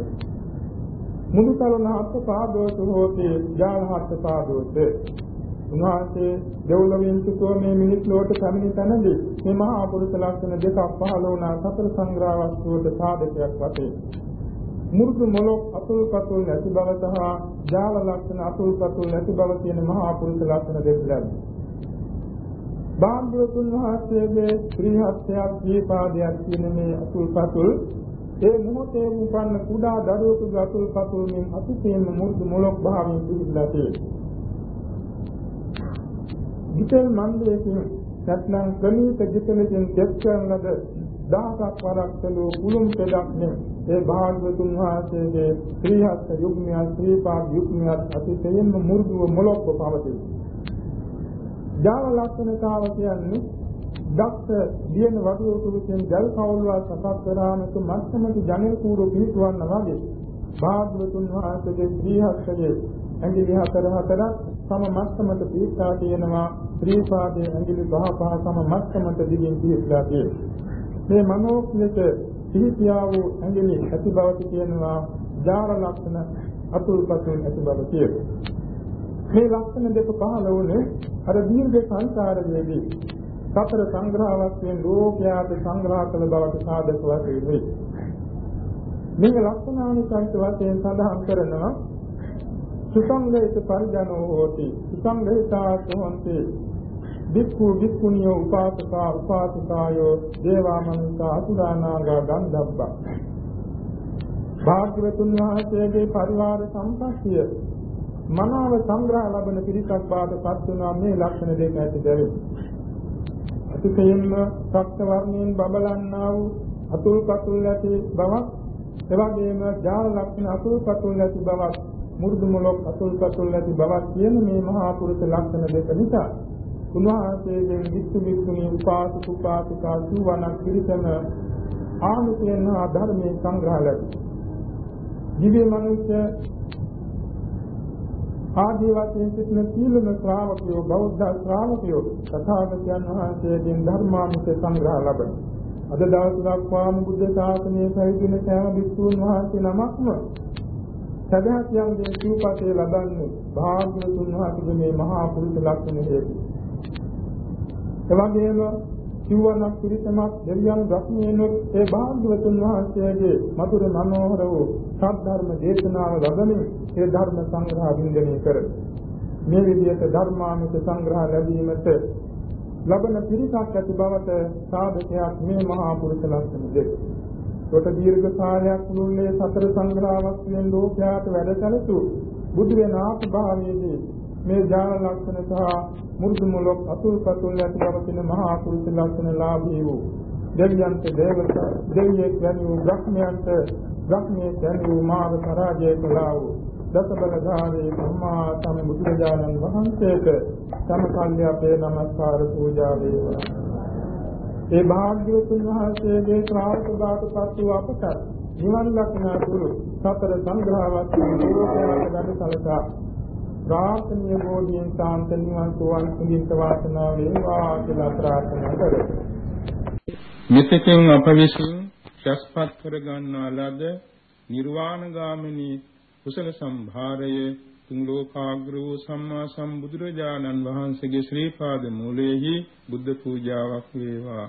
මුදු කරුණාත් පාදෝත හෝතේ ජාලහත් පාදෝත උන්වහන්සේ දෙව්ලොවින් සුතෝ මේ මිනිස් ලෝක පැමිණි තැනදී මේ මහා පුරුෂ ලක්ෂණ දෙකක් පහළ වුණා සතර සංග්‍රහ වස්තුවට සාධකයක් වශයෙන් මුරුදු මොලොක් අතුල් පතුල් නැති බව සහ ජාල ලක්ෂණ අතුල් පතුල් නැති බව කියන මහා පුරුෂ ලක්ෂණ දෙක ලැබෙනවා. භාග්‍යවතුන් වහන්සේගේ ශ්‍රී හත්යක් දීපාදයක් කියන මේ අතුල් පතුල් ඒ මොහොතේ උපන්න කුඩා දරුවෙකුගේ අතුල් පතුල් මෙන් අතිශයින්ම මුරුදු මොලොක් භාවයෙන් පිළිබලා තියෙනවා. ගිතෙල් මන්දයකින් නැත්නම් ක්‍රමීක ගිතලකින් දෙස් කරන ලද දහසක් වරක් කළෝ කුළුම් පෙඩක් නේ ඒ භාග්‍යවතුන් වහන්සේගේ ශ්‍රී හත් යුග්මය ශ්‍රී පාද යුග්මය අතිශයින්ම මුරුදුව මොලොක්ව පවතී. ජාල ලක්ෂණතාව කියන්නේ දක්ෂ දියන වඩුවකුකින් ජල් කවුල්වා සකස් කරාමක මත්තමක ජනෙල් කූරු පිහිටවන්න වගේ භාග්‍යවතුන් වහන්සේගේ ශ්‍රී හත්යේ ඇඟිලි හතර හතරක් සම මත්තමට පිහිටා තියෙනවා ශ්‍රී පාදයේ ඇඟිලි පහ පහ සම මත්තමට දිගින් පිහිටලා තියෙනවා. මේ මනෝක්ලෙට පිහිටියා වූ ඇඟිලි ඇති බවට කියනවා ජාර ලක්ෂණ අතුල්පතුල් ඇති බව කියනවා. මේ ලක්ෂණ දෙක පහළ වුණේ අර දීර්ඝ සංසාරයේදී සතර සංග්‍රහවත්යෙන් ලෝකයාට සංග්‍රහ කළ බවට සාධක වශයෙන් වේ. මේ ලක්ෂණානුසංස වශයෙන් සඳහන් කරනවා සුසංගහිත පරිජනෝ හෝති. සුසංගහිතාසෝන්ති වික්ඛු වික්ඛුනියෝ උපාසකා උපාසිකායෝ දේවාමනුසා අසුරානාගා ගන්ධබ්බා. භාග්‍යවතුන් වහන්සේගේ පරිවාර සම්පස්සිය මනාව සංග්‍රහ ලබන පිරිසක් බාටපත් වුණා මේ ලක්ෂණ දෙක ඇති බැවින්. අතිශයින්ම සක්ත වර්ණයෙන් බබලන්නා වූ අතුල් කතුල් ඇති බවක් එවැගේම ජාල ලක්ෂණ අතුල් කතුල් ඇති බවක් මුරුදු මොලොක් අතුල් කතුල් ඇති බවක් කියන මේ මහා පුරුෂ ලක්ෂණ දෙක නිසා උන්වහන්සේගෙන් විසු විසුනි උපාසක උපාසිකා සුවණක් පිළිසම ආනුකේන ධර්මයේ සංග්‍රහ ලැබි. දිව්‍ය මනුෂ්‍ය ආදී වශයෙන් සිටින සීලම ශ්‍රාවකයෝ බෞද්ධ ශ්‍රාවකයෝ තථාගතයන් වහන්සේගෙන් ධර්මානුස සංග්‍රහ ලබන. අද දවස් දක්වාම බුද්ධ ශාසනයේ පැවිදින සෑම භික්ෂුන් වහන්සේ නමක්ම සදාත්‍යංගේ සිව්පතේ ලබන්නේ භාග්‍යවතුන් වහන්සේගේ මේ මහා පුරුෂ ලක්ෂණ හේතු. එවැගේම සිව්වනක් පිරිසමක් දෙවියන් රත්නයනොත් ඒ භාග්‍යවතුන් වහන්සේගේ මధుර මනෝහර වූ සත්‍ය දේශනාව ලබමින් ඒ ධර්ම සංග්‍රහ වින්දනය කරයි. මේ විදිහට ධර්මානුක සංග්‍රහ ලැබීමට ලබන පිරිසක් ඇති බවට සාධකයක් මේ මහා පුරුෂ ලක්ෂණ දෙක. කොට දීර්ඝ කාලයක් මුළුල්ලේ සතර සංග්‍රහවස්යෙන් ලෝකයාට වැඩ කළතු බුදු වෙන ආත්භාවයේදී මේ ඥාන ලක්ෂණ සහ මුරුදු මුලක් අතුල් පතුල් ඇති බවකින මහා පුරුෂ ලක්ෂණ ලාභී වූ දෙවියන්ට දේවතා දෙවියෙක් යනු බ්‍රහ්මයන්ට බ්‍රහ්මයේ යනු මාර්ග පරාජය කළා වූ දසබලධාරී සම්මා සම්බුදුරජාණන් වහන්සේට සමකල්ය අපේ নমස්කාර පූජා වේවා. ඒ භාග්‍යවතුන් වහන්සේගේ ශ්‍රාවක බාටපත් වූ අපට නිවන් ලක්ෂණ තුරු සතර සංග්‍රහවත් ලෝකයට ගඩ සලකා ප්‍රාර්ථනීය බෝධියෙන් සාන්ත නිවන් සුවන් සුගින්ත වාසනාව වේවා කියලා ප්‍රාර්ථනා කරමු.
මෙතෙකින් අප විසින් ශස්පත් කර ගන්නා ලද නිර්වාණ ගාමිනී කුසල සම්භාරය තුන් ලෝකාග්‍ර වූ සම්මා සම්බුදුරජාණන් වහන්සේගේ ශ්‍රී පාද මූලයේහි බුද්ධ පූජාවක් වේවා.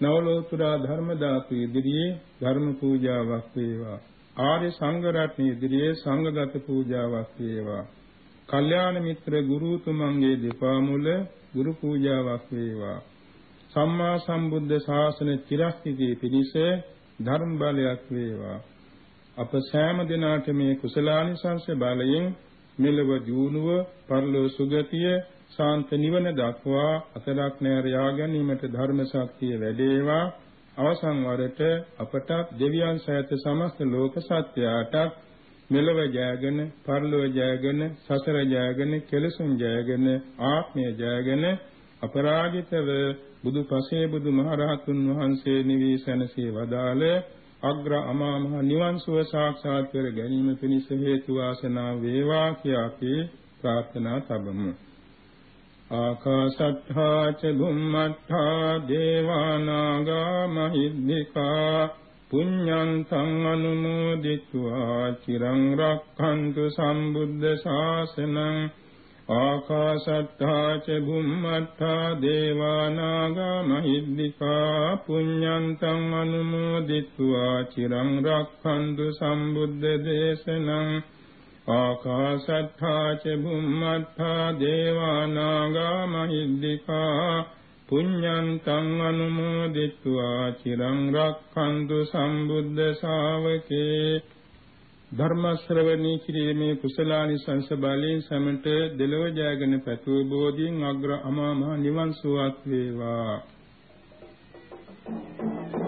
නවලෝතර ධර්ම දාතු ඉදිරියේ ධර්ම පූජාවක් වේවා. ආර්ය සංඝ රත්නයේ ඉදිරියේ සංඝගත පූජාවක් වේවා. කල්යාණ මිත්‍ර ගුරුතුමන්ගේ දෙපා මුල ගුරු පූජාවක් වේවා. සම්මා සම්බුද්ධ ශාසන චිරස්ථිතිය පිණිස ධර්ම බලයක් වේවා. අප සෑම දිනාට මේ කුසලානිසංස බලයෙන් මෙලව දියුණුව, පරලෝ සුගතිය, ශාන්ත නිවන දක්වා අතරක් නෑර යා ගැනීමට ධර්ම ශක්තිය වැඩේවා. අවසන් වරට අපට දෙවියන් සහිත සමස්ත ලෝක සත්‍යයටත් මෙලව ජයගෙන, පරලොව ජයගෙන, සසර ජයගෙන, කෙලසුන් ජයගෙන, ආත්මය ජයගෙන අපරාජිතව බුදු පසේ බුදු මහරහතුන් වහන්සේ නිවී සැනසී වදාළ අග්‍ර අමා මහ නිවන් සුව සාක්ෂාත් කර ගැනීම පිණිස හේතු වාසනා වේවා කියා අපි ප්‍රාර්ථනා තබමු. ආකාශත්ථා ච බුම්මත්ථා දේවානාගා මහිද්దికා පුඤ්ඤං සං අනුමෝදිත्वा චිරං රක්ඛන්තු සම්බුද්ධ ශාසනං ආකාශත්ථා ච බුම්මත්ථා දේවානාගා මහිද්దికා පුඤ්ඤං සං අනුමෝදිත्वा චිරං රක්ඛන්තු සම්බුද්ධ දේශනං ආකාසත්තා ච බුම්මත්තා දේවානාගා මහිද්దికා පුඤ්ඤන්තං අනුමෝදිත්වා චිරං රක්ඛන්තු සම්බුද්ධ ශාවකේ ධර්ම ශ්‍රවණී කිරීමේ කුසලානි සංස බලයෙන් සමට දෙලව ජයගෙන පැතුූ බෝධීන් අග්‍ර අමා මහ නිවන් සුවත් වේවා Thank you.